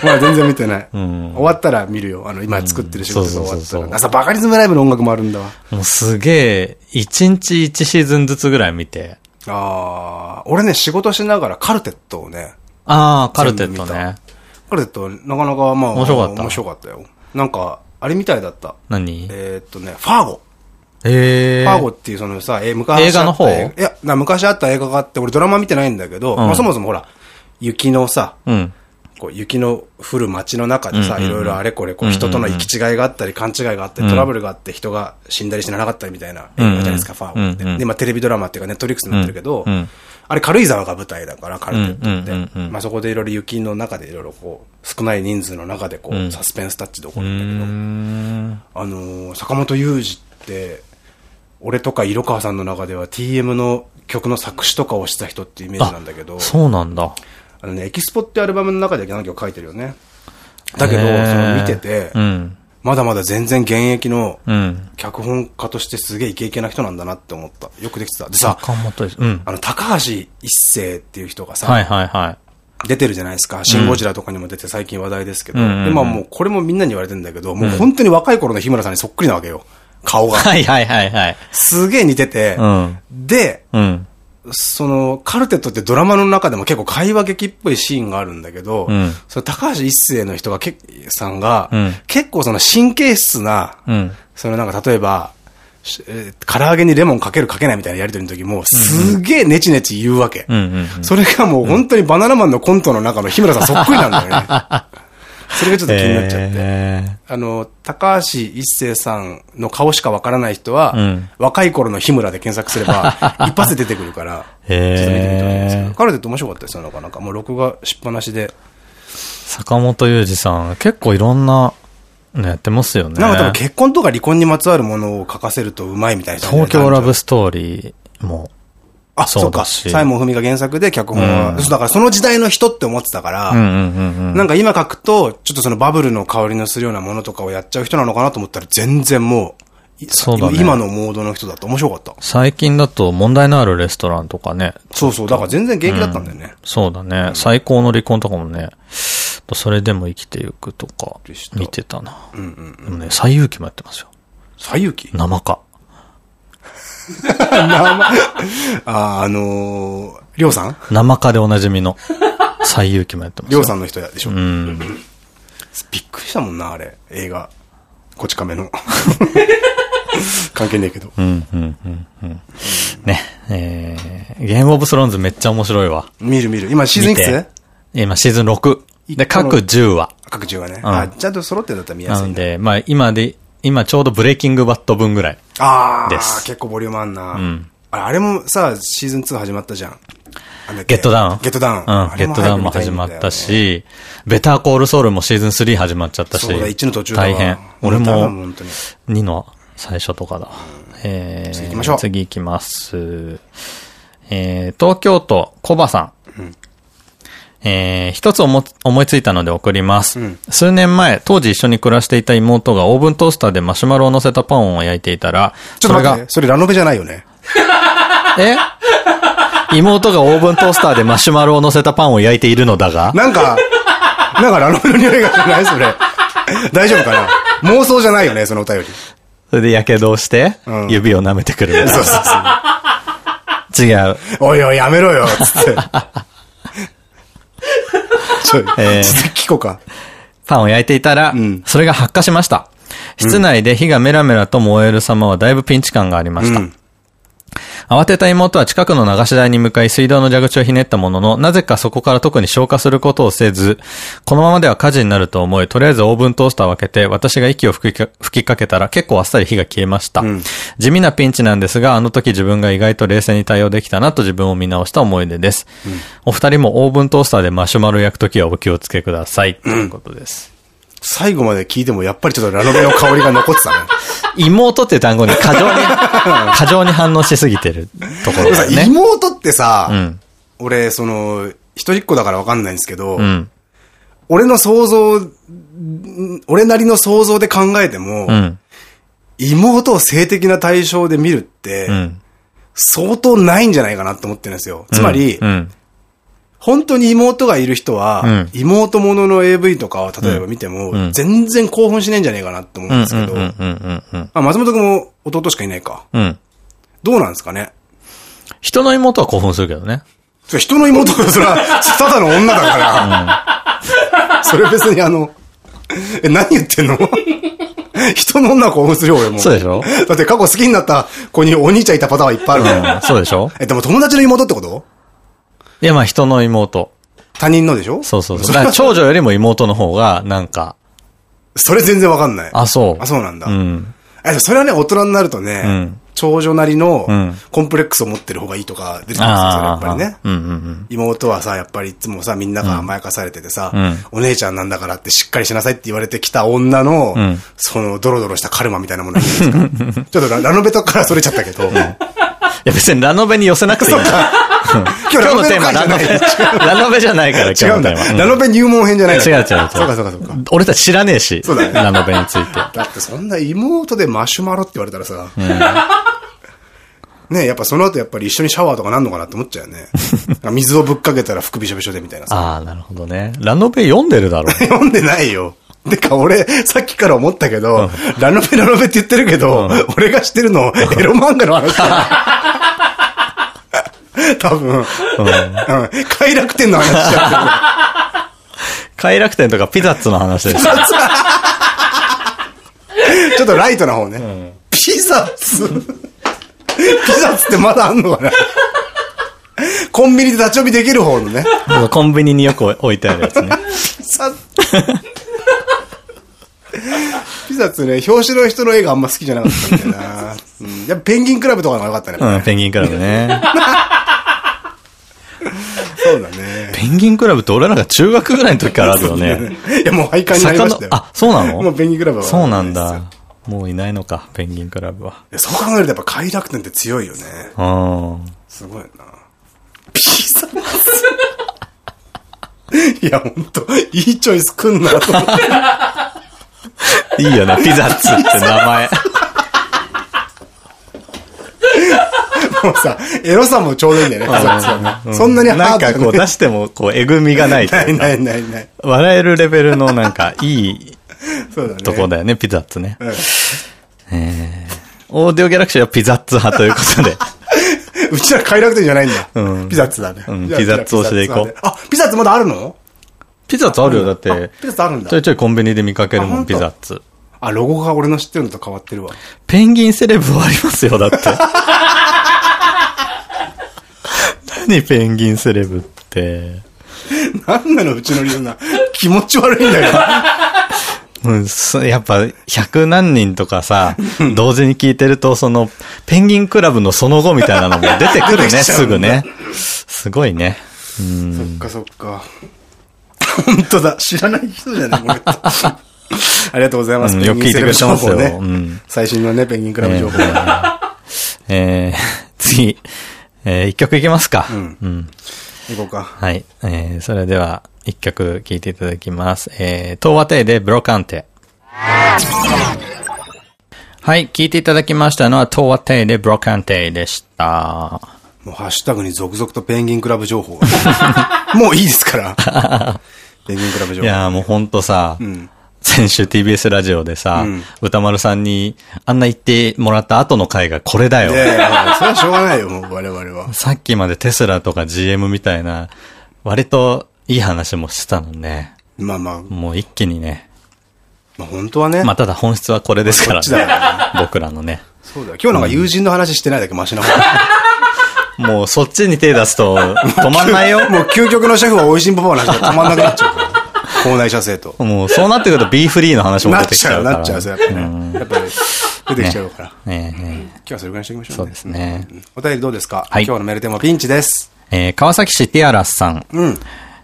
まあ全然見てない。ん終わったら見るよ。あの、今作ってる仕事が終わったら。朝バカリズムライブの音楽もあるんだわ。もうすげえ、一日一シーズンずつぐらい見て。ああ、俺ね、仕事しながらカルテットをね、ああ、カルテットね。カルテットなかなかまあ、面白かった面白かったよ。なんか、あれみたいだった。何？えーっとね、ファーゴ。ええ。ファーゴっていうそのさ、えー昔あった映画の方？いや、な昔あった映画があって、俺ドラマ見てないんだけど、んまあそもそもほら、雪のさ、うん。こう雪の降る街の中でさ、いろいろあれこれ、こう人との行き違いがあったり、勘違いがあったり、トラブルがあって、人が死んだり死ななかったりみたいな映画じゃないですか、ファーゴって。で、まあテレビドラマっていうかネットリックスになってるけどあれ軽井沢が舞台だから、カルテットって。まあそこでいろいろ雪の中でいろいろこう、少ない人数の中でこう、うんサスペンスタッチで起こるんだけど、ん。あのー坂本雄二って、俺とか色川さんの中では TM の曲の作詞とかをした人っていうイメージなんだけど、そうなんだ。あのね、エキスポってアルバムの中で何曲か書いてるよね。だけど、その見てて、うん。まだまだ全然現役のうん。脚本家としてすげえイケイケな人なんだなって思った。よくできてた。でさ。あの、高橋一生っていう人がさ、はいはいはい。出てるじゃないですか。シン・ゴジラとかにも出て最近話題ですけど。で、まあもうこれもみんなに言われてんだけど、もう本当に若い頃の日村さんにそっくりなわけよ。顔が。はいはいはいはい。すげえ似てて、うん。で、うん。その、カルテットってドラマの中でも結構会話劇っぽいシーンがあるんだけど、うんその高橋一生の人がけ、さんが、うん結構その神経質な、うん。そのなんか例えば、しえー唐揚げにレモンかけるかけないみたいなやりとりの時も、すげえネチネチ言うわけ。それがもう本当にバナナマンのコントの中の日村さんそっくりなんだよね。それがちょっと気になっちゃって。えあの、高橋一生さんの顔しかわからない人は、うん若い頃の日村で検索すれば、一発で出てくるから、ちょっと見てみたらいいんですけど。彼って面白かったですよ、なかなか。もう録画しっぱなしで。坂本裕二さん、結構いろんなのやってますよね。なんか多分結婚とか離婚にまつわるものを書かせるとうまいみたいな人東京ラブストーリーも、あ、そそううか。サイモン文が原作で脚本は、だからその時代の人って思ってたから、うんうんうんうん。なんか今書くと、ちょっとそのバブルの香りのするようなものとかをやっちゃう人なのかなと思ったら、全然もう、いそうだね今のモードの人だと面白かった。最近だと問題のあるレストランとかね。そうそう、だから全然元気だったんだよね。そうだね。最高の離婚とかもね、それでも生きていくとか見てたな。うんうん。でもね、最遊記もやってますよ。西遊記？生か。あ、あのー、りょうさん？生かでおなじみの最遊記もやってますよ。りょうさんの人やでしょ？うん。びっくりしたもんな、あれ。映画。こち亀の。関係ねえけど。うん、うん、うん、うん。ね、えー、ゲームオブスローンズめっちゃ面白いわ。見る見る。今シーズンいくつ？今シーズン6。で、各10話。各中がね。んあ、ちゃんと揃ってんだったら見やすいね。なので、まあ今で、今ちょうどブレイキングバット分ぐらい。ああ、です結構ボリュームあんな。んあれもさ、シーズン2始まったじゃん。ゲットダウンゲットダウン。うん、ゲットダウンも始まった。し、ベターコールソウルもシーズン3始まっちゃったし。そうだ、1の途中だわ大変。俺もう頼むも本当に。2の最初とかだ。えー、次行きましょう次行きます。えー、東京都コバさん。えー、一つ思思いついたので送ります。ん数年前、当時一緒に暮らしていた妹がオーブントースターでマシュマロを乗せたパンを焼いていたら、それがちょっと待って、それラノベじゃないよね。え？妹がオーブントースターでマシュマロを乗せたパンを焼いているのだが、なんか、なんかラノベの匂いがしない？それ。大丈夫かな？妄想じゃないよね、そのお便り。それで火傷をしてうん、指を舐めてくる。そうそうそう。違う。おいおい、やめろよ、つって。ちょ、えー続き聞こうか。パンを焼いていたら、んそれが発火しました。室内で火がメラメラと燃える様はだいぶピンチ感がありました。うん慌てた妹は近くの流し台に向かい水道の蛇口をひねったものの、なぜかそこから特に消火することをせず、このままでは火事になると思い、とりあえずオーブントースターを開けて、私が息を吹きか吹きかけたら結構あっさり火が消えました。ん地味なピンチなんですが、あの時自分が意外と冷静に対応できたなと自分を見直した思い出です。お二人もオーブントースターでマシュマロ焼くときはお気をつけください。ということです。最後まで聞いてもやっぱりちょっとラノベの香りが残ってたね。妹って単語に過剰に、過剰に反応しすぎてるところだよね。妹ってさ、うん。俺、その、一人っ子だからわかんないんですけど、うん。俺の想像、ん俺なりの想像で考えても、うん。妹を性的な対象で見るって、うん。相当ないんじゃないかなと思ってるんですよ。つまり、うん。本当に妹がいる人は、うん妹ものの AV とかを例えば見ても、うん全然興奮しないんじゃないかなって思うんですけど、松本君も弟しかいないか。うん。どうなんですかね？人の妹は興奮するけどね。人の妹がそれは、ただの女だから。それ別にあの、え、何言ってんの？人の女は興奮するよ、俺も。そうでしょ？だって過去好きになった子にお兄ちゃんいたパターンはいっぱいあるから。うん。そうでしょ？え、でも友達の妹ってこと？いや、まあ人の妹。他人のでしょ？そうそうそう。だから長女よりも妹の方が、なんか、それ全然わかんない。あ、そう。あ、そうなんだ。うん。え、それはね、大人になるとね、うん長女なりのうんコンプレックスを持ってる方がいいとか出てきますよ、それやっぱりね。うんうんうん。妹はさ、やっぱりいつもさ、みんなが甘やかされててさ、うんお姉ちゃんなんだからってしっかりしなさいって言われてきた女の、んそのドロドロしたカルマみたいなものないですか？ちょっとララノベとからそれちゃったけど、いや別にラノベに寄せなくていい。うん 今日のテーマラノベ、ラノベじゃないから。今日のテーマ。ラノベ入門編じゃない違う違う違うそうかそうかそうか。俺たち知らねえし。そうだねラノベについて。だってそんな妹でマシュマロって言われたらさ、ねやっぱその後やっぱり一緒にシャワーとかなんのかなって思っちゃうよね。水をぶっかけたら服びしょびしょでみたいなさ。ああ、なるほどね。ラノベ読んでるだろう。読んでないよ。てか俺、さっきから思ったけど、ラノベラノベって言ってるけど、俺が知ってるの、エロ漫画の話だ。多分、うん。快楽天の話しちゃ快楽天とかピザッツの話です。ちょっとライトな方ね。ピザッツ。ピザッツってまだあんのかなコンビニで立ち読みできる方のね。コンビニによく置いてあるやつね。ピザッツ。ね、表紙の人の絵があんま好きじゃなかったんだよな。うん。やっぱペンギンクラブとかの方が良かったね。うん、ペンギンクラブね。そうだね。ペンギンクラブって俺らが中学ぐらいの時からあるよ ね。いや、もう廃刊になりましたよ。あ、そうなの？もうペンギンクラブは。そうなんだ。もういないのか、ペンギンクラブは。そう考えるとやっぱ快楽天って強いよね。うん。すごいな。ピザッツ。いや、ほんと、いいチョイスくんなと思って。いいよね、ピザッツって名前。もうさ、エロさもちょうどいいんだよね、ピザッツはね。そんなにハなんードかこう出しても、こう、えぐみがない。ないないないない。笑えるレベルのなんか、いいそうだね。とこだよね、ピザッツね。うんえーオーディオギャラクシーはピザッツ派ということで。うちら快楽天じゃないんだ。うんピザッツだね。ピザッツ推しでいこうあ、ピザッツまだあるの？ピザッツあるよ、だっあて。ピザッツあるんだちょいちょいコンビニで見かけるもん、ピザッツ。あ、ロゴが俺の知ってるのと変わってるわ。ペンギンセレブはありますよ、だって。何ペンギンセレブって。なんなのうちのリスナー。気持ち悪いんだけど。うん、そやっぱ、百何人とかさ、同時に聞いてると、その、ペンギンクラブのその後みたいなのも出てくるね、すぐね。すごいね。うん。そっかそっか。本当だ。知らない人じゃない、これ。ありがとうございます。うんよく聞いてくれてますよねうん最新のね、ペンギンクラブ情報。えー、次、えー、一曲いきますか。んうん。行こうか。はい。えー、それでは、一曲聴いていただきます。えー、東和亭でブロカンテ。はい。聴いていただきましたのは、東和亭でブロカンテでした。もうハッシュタグに続々とペンギンクラブ情報が。もういいですから。ペンギンクラブ情報。いやーもうほんとさ、ん先週 TBS ラジオでさ、うん歌丸さんにあんな言ってもらった後の回がこれだよ。いやいや、それはしょうがないよ、もう我々は。さっきまでテスラとか GM みたいな、割といい話もしてたのね。まあまあ、もう一気にね。まあ本当はね。まあただ本質はこれですからこっちだよね。僕らのね。そうだよ。今日なんか友人の話してないだけマシな方。もうそっちに手出すと止まんないよ。もう究極のシェフは美味しんぼパパの話が止まんなくなっちゃうから。校内射精と。もうそうなってくると B フリーの話もな出ってちゃう、きちゃうから。なっちゃう、そうやっぱね。やっぱり出てきちゃうから。ねえね今日はそれぐらいにしておきましょうそうですねうんお便りどうですか？はい今日のメールテーマピンチです。えー川崎市ティアラスさん。うん。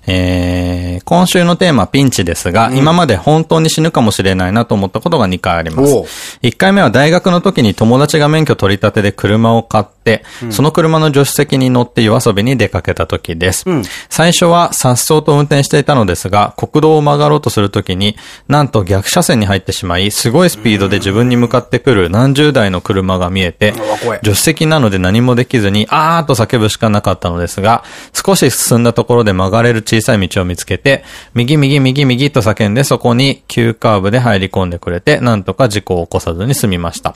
えー今週のテーマピンチですが、今まで本当に死ぬかもしれないなと思ったことが2回ありますおう。1回目は大学の時に友達が免許取り立てで車を買って、その車の助手席に乗って夜遊びに出かけた時です。うん。最初は颯爽と運転していたのですが、国道を曲がろうとする時に、なんと逆車線に入ってしまい、すごいスピードで自分に向かってくる何十台の車が見えて助手席なので何もできずに、あーっと叫ぶしかなかったのですが、少し進んだところで曲がれる小さい道を見つけて、右右右右と叫んでそこに急カーブで入り込んでくれて、なんとか事故を起こさずに済みました。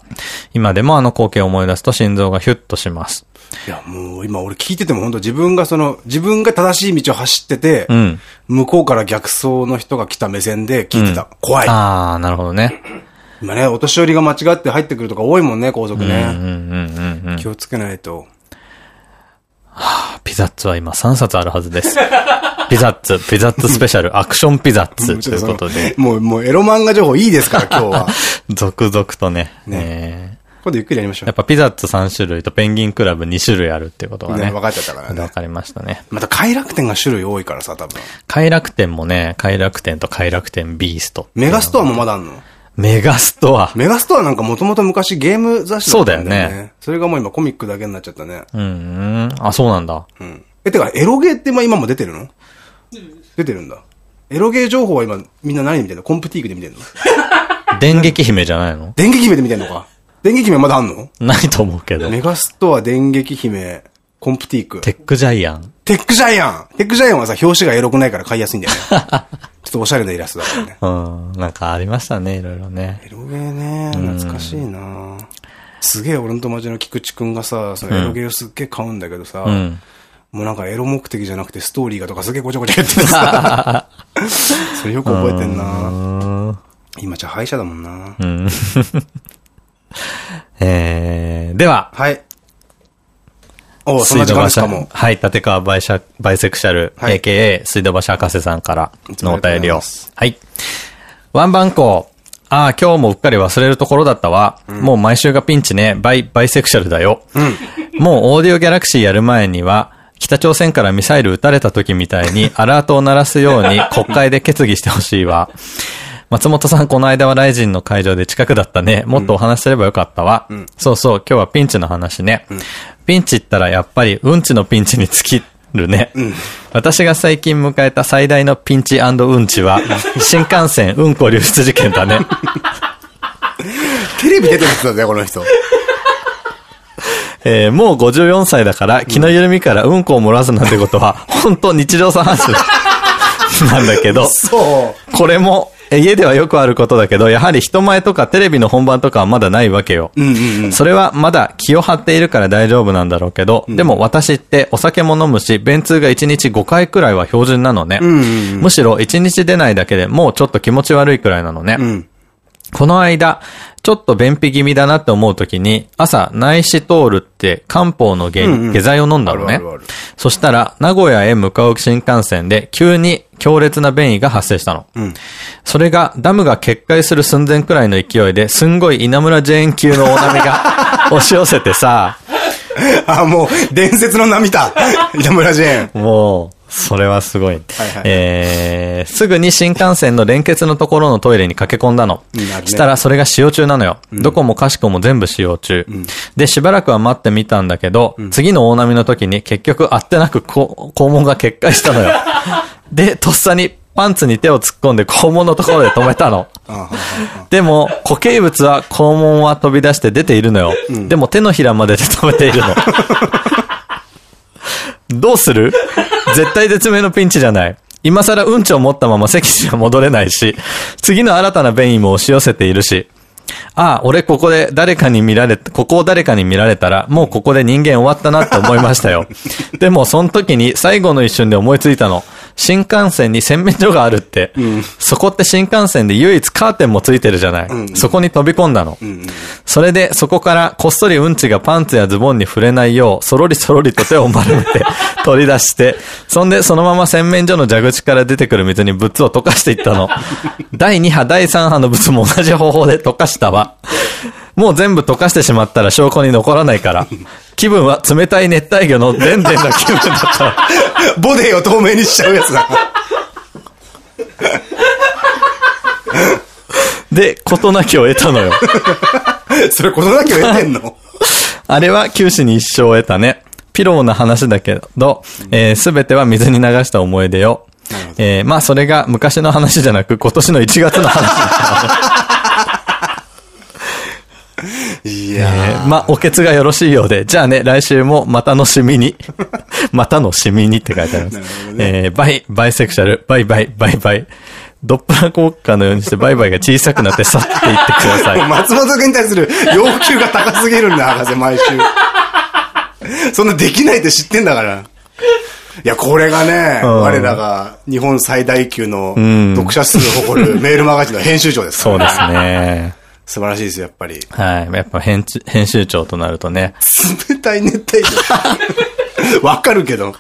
今でもあの光景を思い出すと心臓がヒュッとします。いや、もう今俺聞いてても本当自分がその、自分が正しい道を走ってて、うん。向こうから逆走の人が来た目線で聞いてた。怖い。あー、なるほどね。今ね、お年寄りが間違って入ってくるとか多いもんね、高速ね。うんうんうんうん。気をつけないと。ピザッツは今3冊あるはずです。ピザッツ、ピザッツスペシャル、アクションピザッツということで、もう、もうエロ漫画情報いいですから、今日は。続々とね、ねえ今度ゆっくりやりましょうーやっ。ぱピザッツ3種類とペンギンクラブ2種類あるってことがね。ね分かっちゃったからね。分かりましたね。また快楽天が種類多いからさ、多分。快楽天もね、快楽天と快楽天ビースト。メガストアもまだあんの？メガストア。メガストアなんかもともと昔ゲーム雑誌だったんだよね。そうだよね。それがもう今コミックだけになっちゃったね。うんうん。あ、そうなんだ。うん。え、てか、エロゲーってまあ今も出てるの？出てるんだ。エロゲー情報は今みんな何で見てんの？コンプティークで見てんの？電撃姫じゃないの？電撃姫で見てんのか電撃姫まだあんの？ないと思うけど。メガストア、電撃姫、コンプティーク。テックジャイアン。テックジャイアンテックジャイアンはさ、表紙がエロくないから買いやすいんだよね。ちょっとおしゃれなイラストだからね。うん。なんかありましたね、いろいろね。エロゲーね、懐かしいなすげえ俺の友達の菊池くんがさ、そのエロゲーをすっげえ買うんだけどさ、うん。もうなんかエロ目的じゃなくてストーリーがとかすげえごちゃごちゃ言っててさ、それよく覚えてんなうん。今じゃ歯医者だもんなうん。えー、では、はい。おうそんな時間ですかも。はい、立川バイシャバイセクシャル、はい AKA 水道橋博士さんからのお便りをい。はい。ワンバンコああ、今日もうっかり忘れるところだったわ。もう毎週がピンチね。バイ、バイセクシャルだよ。もうオーディオギャラクシーやる前には、北朝鮮からミサイル撃たれた時みたいにアラートを鳴らすように国会で決議してほしいわ。松本さん、この間はライジンの会場で近くだったね。もっとお話しすればよかったわ。そうそう、今日はピンチの話ね。ピンチったらやっぱりうんちのピンチに尽きるね。私が最近迎えた最大のピンチうんちは、新幹線うんこ流出事件だね。テレビ出てる人だぜ、この人。えーもう54歳だから、気の緩みからうんこを漏らすなんてことは、本当日常茶飯事なんだけど、そこれも、え家ではよくあることだけど、やはり人前とかテレビの本番とかはまだないわけよ。う。うんうんうん。それはまだ気を張っているから大丈夫なんだろうけど、でも私ってお酒も飲むし、便通が1日5回くらいは標準なのね。むしろ1日出ないだけでもうちょっと気持ち悪いくらいなのね。んこの間、ちょっと便秘気味だなって思うときに、朝、内視通るって漢方の下,、下剤を飲んだのね。そしたら、名古屋へ向かう新幹線で急に強烈な便意が発生したの。それがダムが決壊する寸前くらいの勢いですんごい稲村ジェーン級の大波が 押し寄せてさ、あ、もう、伝説の波だ。稲村ジェーン。もう、それはすごい。はいえー、すぐに新幹線の連結のところのトイレに駆け込んだの。ねしたらそれが使用中なのよ。どこもかしこも全部使用中。で、しばらくは待ってみたんだけど、次の大波の時に結局あってなくこ 肛門が決壊したのよ。で、とっさにパンツに手を突っ込んで 肛門のところで止めたの。でも、固形物は肛門は飛び出して出ているのよ。でも手のひらまでで止めているの。どうする？絶対絶命のピンチじゃない。今更うんちを持ったまま席には戻れないし、次の新たな便意も押し寄せているし、ああ、俺ここで誰かに見られ、ここを誰かに見られたら、もうここで人間終わったなって思いましたよ。でも、その時に最後の一瞬で思いついたの。新幹線に洗面所があるって。そこって新幹線で唯一カーテンもついてるじゃない。そこに飛び込んだの。それで、そこからこっそりうんちがパンツやズボンに触れないよう、そろりそろりと手を丸めて 取り出して、そんでそのまま洗面所の蛇口から出てくる水に物を溶かしていったの。第2波、第3波の物も同じ方法で溶かしたわ。もう全部溶かしてしまったら証拠に残らないから。気分は冷たい熱帯魚のでんでんな気分だったわ。ボディを透明にしちゃうやつだ。で、事なきを得たのよ。それことだけを得てんの？あれは九死に一生を得たね。尾籠な話だけど、す、えー、べ、ては水に流した思い出よ。えー、まあそれが昔の話じゃなく今年の1月の話だったいえーまあおけつがよろしいようで、じゃあね、来週もまたのしみに、またのしみにって書いてあります。えーバイ、バイセクシャル、バイバイ、バイバイ。ドップラー効果のようにしてバイバイが小さくなって去っていってください。松本君に対する 要求が高すぎるんだ、博士、毎週。そんなできないって知ってんだから。いや、これがね、うん我らが日本最大級のん読者数を誇るメールマガジンの編集長ですからそうですね。素晴らしいですよ、やっぱり。はい。やっぱ編集編集長となるとね。冷たい熱帯魚。わかるけど。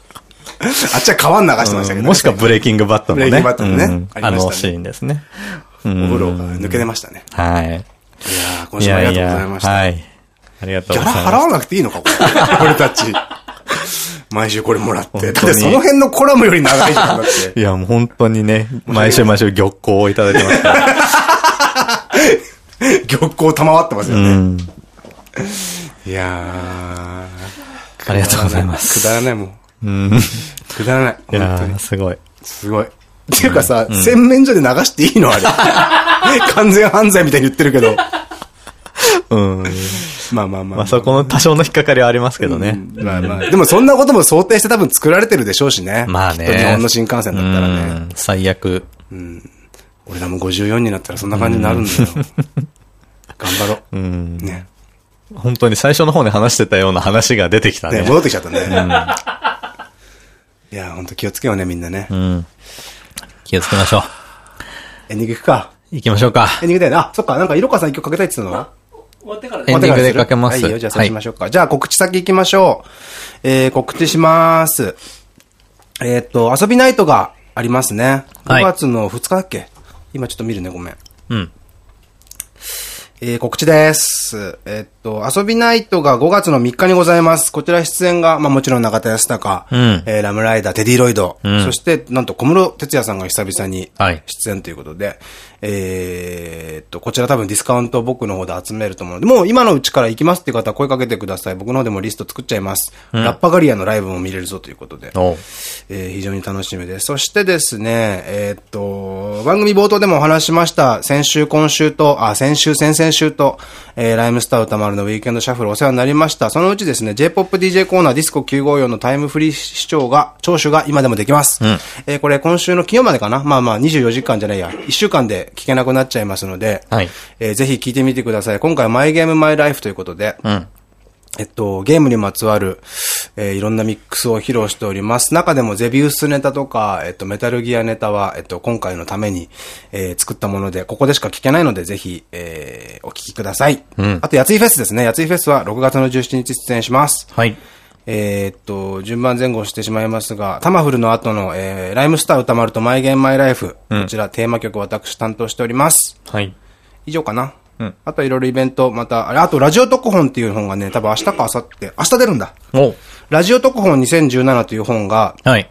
あっちは川に流してましたけどね、もしくはブレイキングバットのね。ブレイキングバットのねうんありましたねあのシーンですね。うおん風呂が抜けてましたね。はい。いやー今週もありがとうございました。はい。ありがとうギャラございます。払わなくていいのか、これ 俺たち。毎週これもらって。だってその辺のコラムより長いじゃん、だって。いや、もう本当にね、毎週毎週玉光をいただいてますから。玉光賜ってますよね。うん。いやー。ありがとうございますくだらないもん。うん。くだらない。いやー、すごい。すごい。っていうかさ、洗面所で流していいのあれ。完全犯罪みたいに言ってるけど。うん。まあまあまあ。まあそこの多少の引っかかりはありますけどね。まあまあ。でもそんなことも想定して多分作られてるでしょうしね。まあね日本の新幹線だったらね。最悪うん。俺らも54になったらそんな感じになるんだよ。頑張ろう。うん。ね。本当に最初の方に話してたような話が出てきたね、ね。戻ってきちゃったね。いや、ほんと気をつけようね、みんなねう。ん。気をつけましょう。エンディング行くか。行きましょうか。エンディングだよね。あ、そっか、なんか、色川さん一曲かけたいって言ってたの？終わってからエンディングでかけますはいいいよ、じゃあそうしましょうか。じゃあ告知先行きましょう。えー、告知します。えーっと、遊びナイトがありますね。はい5月の2日だっけ？今ちょっと見るね、ごめん。うん。えー、告知です。えっと、遊びナイトが5月の3日にございます。こちら出演が、まあもちろん中田康隆、うんえーラムライダー、テディロイド、んそして、なんと小室哲也さんが久々にはい出演ということで、えーっと、こちら多分ディスカウントを僕の方で集めると思うので、もう今のうちから行きますっていう方は声かけてください。僕の方でもリスト作っちゃいます。ラッパガリアのライブも見れるぞということで。えー非常に楽しみです。そしてですね、えーっと、番組冒頭でもお話ししました、先週、今週と、あ、先週、先々週と、えーライムスター歌丸のウィークエンドシャッフルお世話になりました。そのうちですね、J-POP DJ コーナーディスコ954のタイムフリー視聴が、聴取が今でもできます。えーこれ今週の金曜までかな？まあまあ24時間じゃないや、1週間で聞けなくなっちゃいますので、はいえーぜひ聞いてみてください。今回はマイゲームマイライフということで、うん。えっと、ゲームにまつわる、えーいろんなミックスを披露しております。中でもゼビウスネタとか、えっと、メタルギアネタは、えっと、今回のために、えー作ったもので、ここでしか聞けないので、ぜひ、えーお聞きください。うんあと、やついフェスですね。やついフェスは6月の17日出演します。はい。えーっと、順番前後してしまいますが、タマフルの後の、えーライムスター歌丸とマイゲームマイライフ、こちらテーマ曲私担当しております。はい。以上かな。うんあといろいろイベント、また、あれ、あとラジオ特本っていう本がね、多分明日か明後日、明日出るんだ。ラジオ特本2017という本が、はい。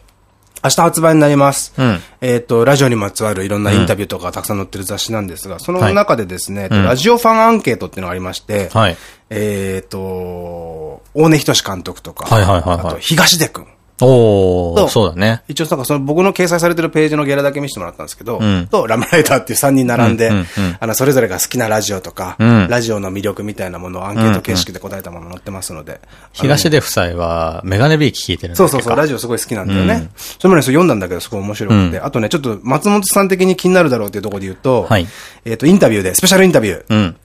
明日発売になります。うんえっ、と、ラジオにまつわるいろんなインタビューとかがたくさん載ってる雑誌なんですが、その中でですね、えっとラジオファンアンケートっていうのがありまして、はい。えっ、と、大根仁監督とか、はいはいはいはいあと東出くん。おー、そうだね。一応なんかその僕の掲載されてるページのゲラだけ見せてもらったんですけど、んと、ラムライダーっていう3人並んで、あの、それぞれが好きなラジオとか、うんラジオの魅力みたいなものをアンケート形式で答えたもの載ってますので。東出夫妻は、メガネビーキ聞いてるんそうそうそう、ラジオすごい好きなんだよね。それもね、読んだんだけど、すごい面白くて。うんあとね、ちょっと松本さん的に気になるだろうっていうところで言うと、はいえっと、インタビューで、スペシャルインタビュー、うん。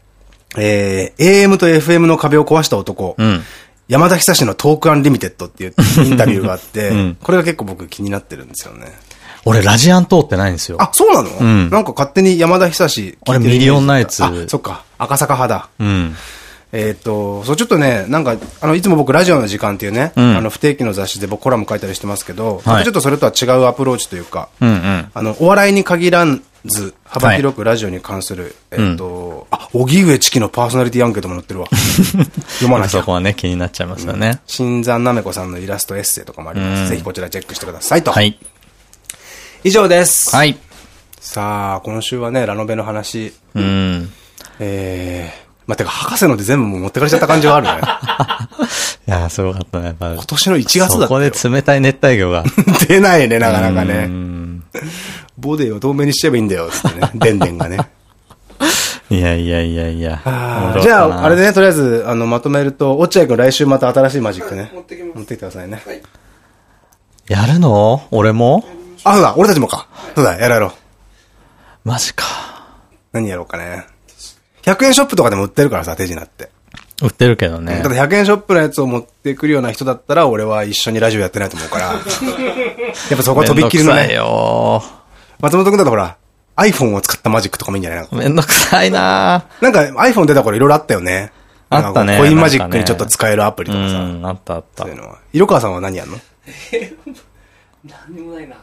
えー、AM と FM の壁を壊した男、うん。山田久志のトークアンリミテッドっていうインタビューがあって、うんこれが結構僕気になってるんですよね。俺、ラジアン通ってないんですよ。あ、そうなの、んなんか勝手に山田久志俺ミリオンナイツあ、そっか。赤坂派だ。うん。えっ、と、そう、ちょっとね、なんか、あの、いつも僕、ラジオの時間っていうね、うんあの、不定期の雑誌で僕コラム書いたりしてますけど、はいちょっとそれとは違うアプローチというか、うんうん。あの、お笑いに限らず、幅広くラジオに関する、えっ、と、あ、荻上チキのパーソナリティアンケートも載ってるわ。読まなきゃ。そこはね、気になっちゃいますよね。新山なめこさんのイラストエッセイとかもあります。うんぜひこちらチェックしてくださいと。はい。以上です。はい。さあ、今週はね、ラノベの話、うん。えー、まあ、てか、博士ので全部もう持ってかれちゃった感じはあるね。いやー、すごかったね。やっぱ今年の1月だったよ。そこで冷たい熱帯魚が。出ないね、なかなかうね。んボディを透明にしちゃえばいいんだよ、つってね。でんでんがね。いやいやいやいや。じゃあ、あれでね、とりあえず、あの、まとめると、落合君来週また新しいマジックね。持ってきます持ってきてくださいね。はいやるの？俺も？あ、そうだ、俺たちもか。そうだ、やろうやろう。マジか。何やろうかね。100円ショップとかでも売ってるからさ、手品って。売ってるけどねた。だ100円ショップのやつを持ってくるような人だったら、俺は一緒にラジオやってないと思うから。やっぱそこはとびっきりのめんどくさいね。よ松本くんだとほら、iPhone を使ったマジックとかもいいんじゃないの？めんどくさいななんか iPhone 出た頃いろいろあったよね。あったねなんかこうコインマジックにちょっと使えるアプリうとかさ。ん、あったあったそういう。のは。色川さんは何やんの？何にもないな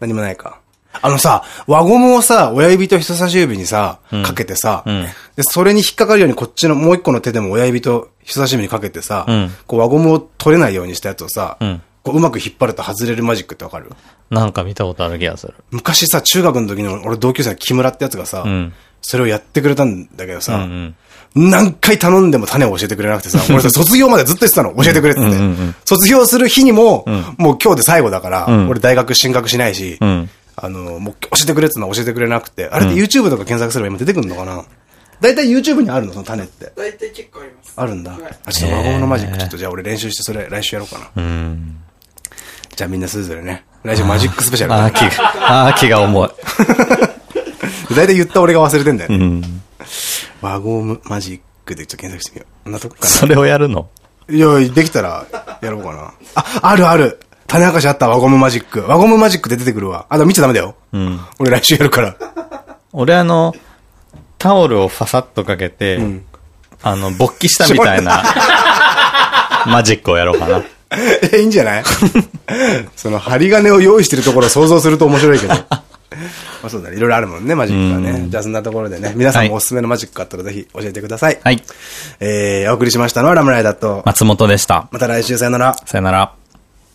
何もないか。あのさ、輪ゴムをさ、親指と人差し指にさ、かけてさ、うんで、それに引っかかるようにこっちのもう一個の手でも親指と人差し指にかけてさ、うんこう輪ゴムを取れないようにしたやつをさ、うんこううまく引っ張ると外れるマジックってわかる？なんか見たことある気がする。昔さ、中学の時の俺同級生の木村ってやつがさ、うんそれをやってくれたんだけどうんさ、うん。何回頼んでも種を教えてくれなくてさ、俺さ、卒業までずっと言ってたの、教えてくれって。卒業する日にも、もう今日で最後だから、ん俺大学進学しないし、うん。あの、もう教えてくれってのは教えてくれなくて、あれって YouTube とか検索すれば今出てくるのかな？大体 YouTube にあるのその種って。大体結構ありますあるんだ。はいあ、ちょっと輪ゴムのマジックちょっとじゃあ俺練習してそれ来週やろうかな。うん。じゃあみんなそれぞれね。来週マジックスペシャルだあー、気が、あー、気が重い。大体言った俺が忘れてんだよね。うん。輪ゴムマジックでちょっと検索してみよう。なとこかそれをやるの？な。いや、できたらやろうかな。あ、あるある。種明かしあった輪ゴムマジック。輪ゴムマジックで出てくるわ。あ、でも見ちゃダメだよ。うん。俺来週やるから。俺あの、タオルをファサッとかけて、あの、勃起したみたいな、マジックをやろうかな。え、いいんじゃない？その針金を用意してるところを想像すると面白いけど。まあそうだね。いろいろあるもんね、マジックはね。じゃあそんなところでね、皆さんもおすすめのマジックあったらぜひ教えてください。はい。えー、お送りしましたのはラムライダーと、松本でした。また来週さよなら。さよなら。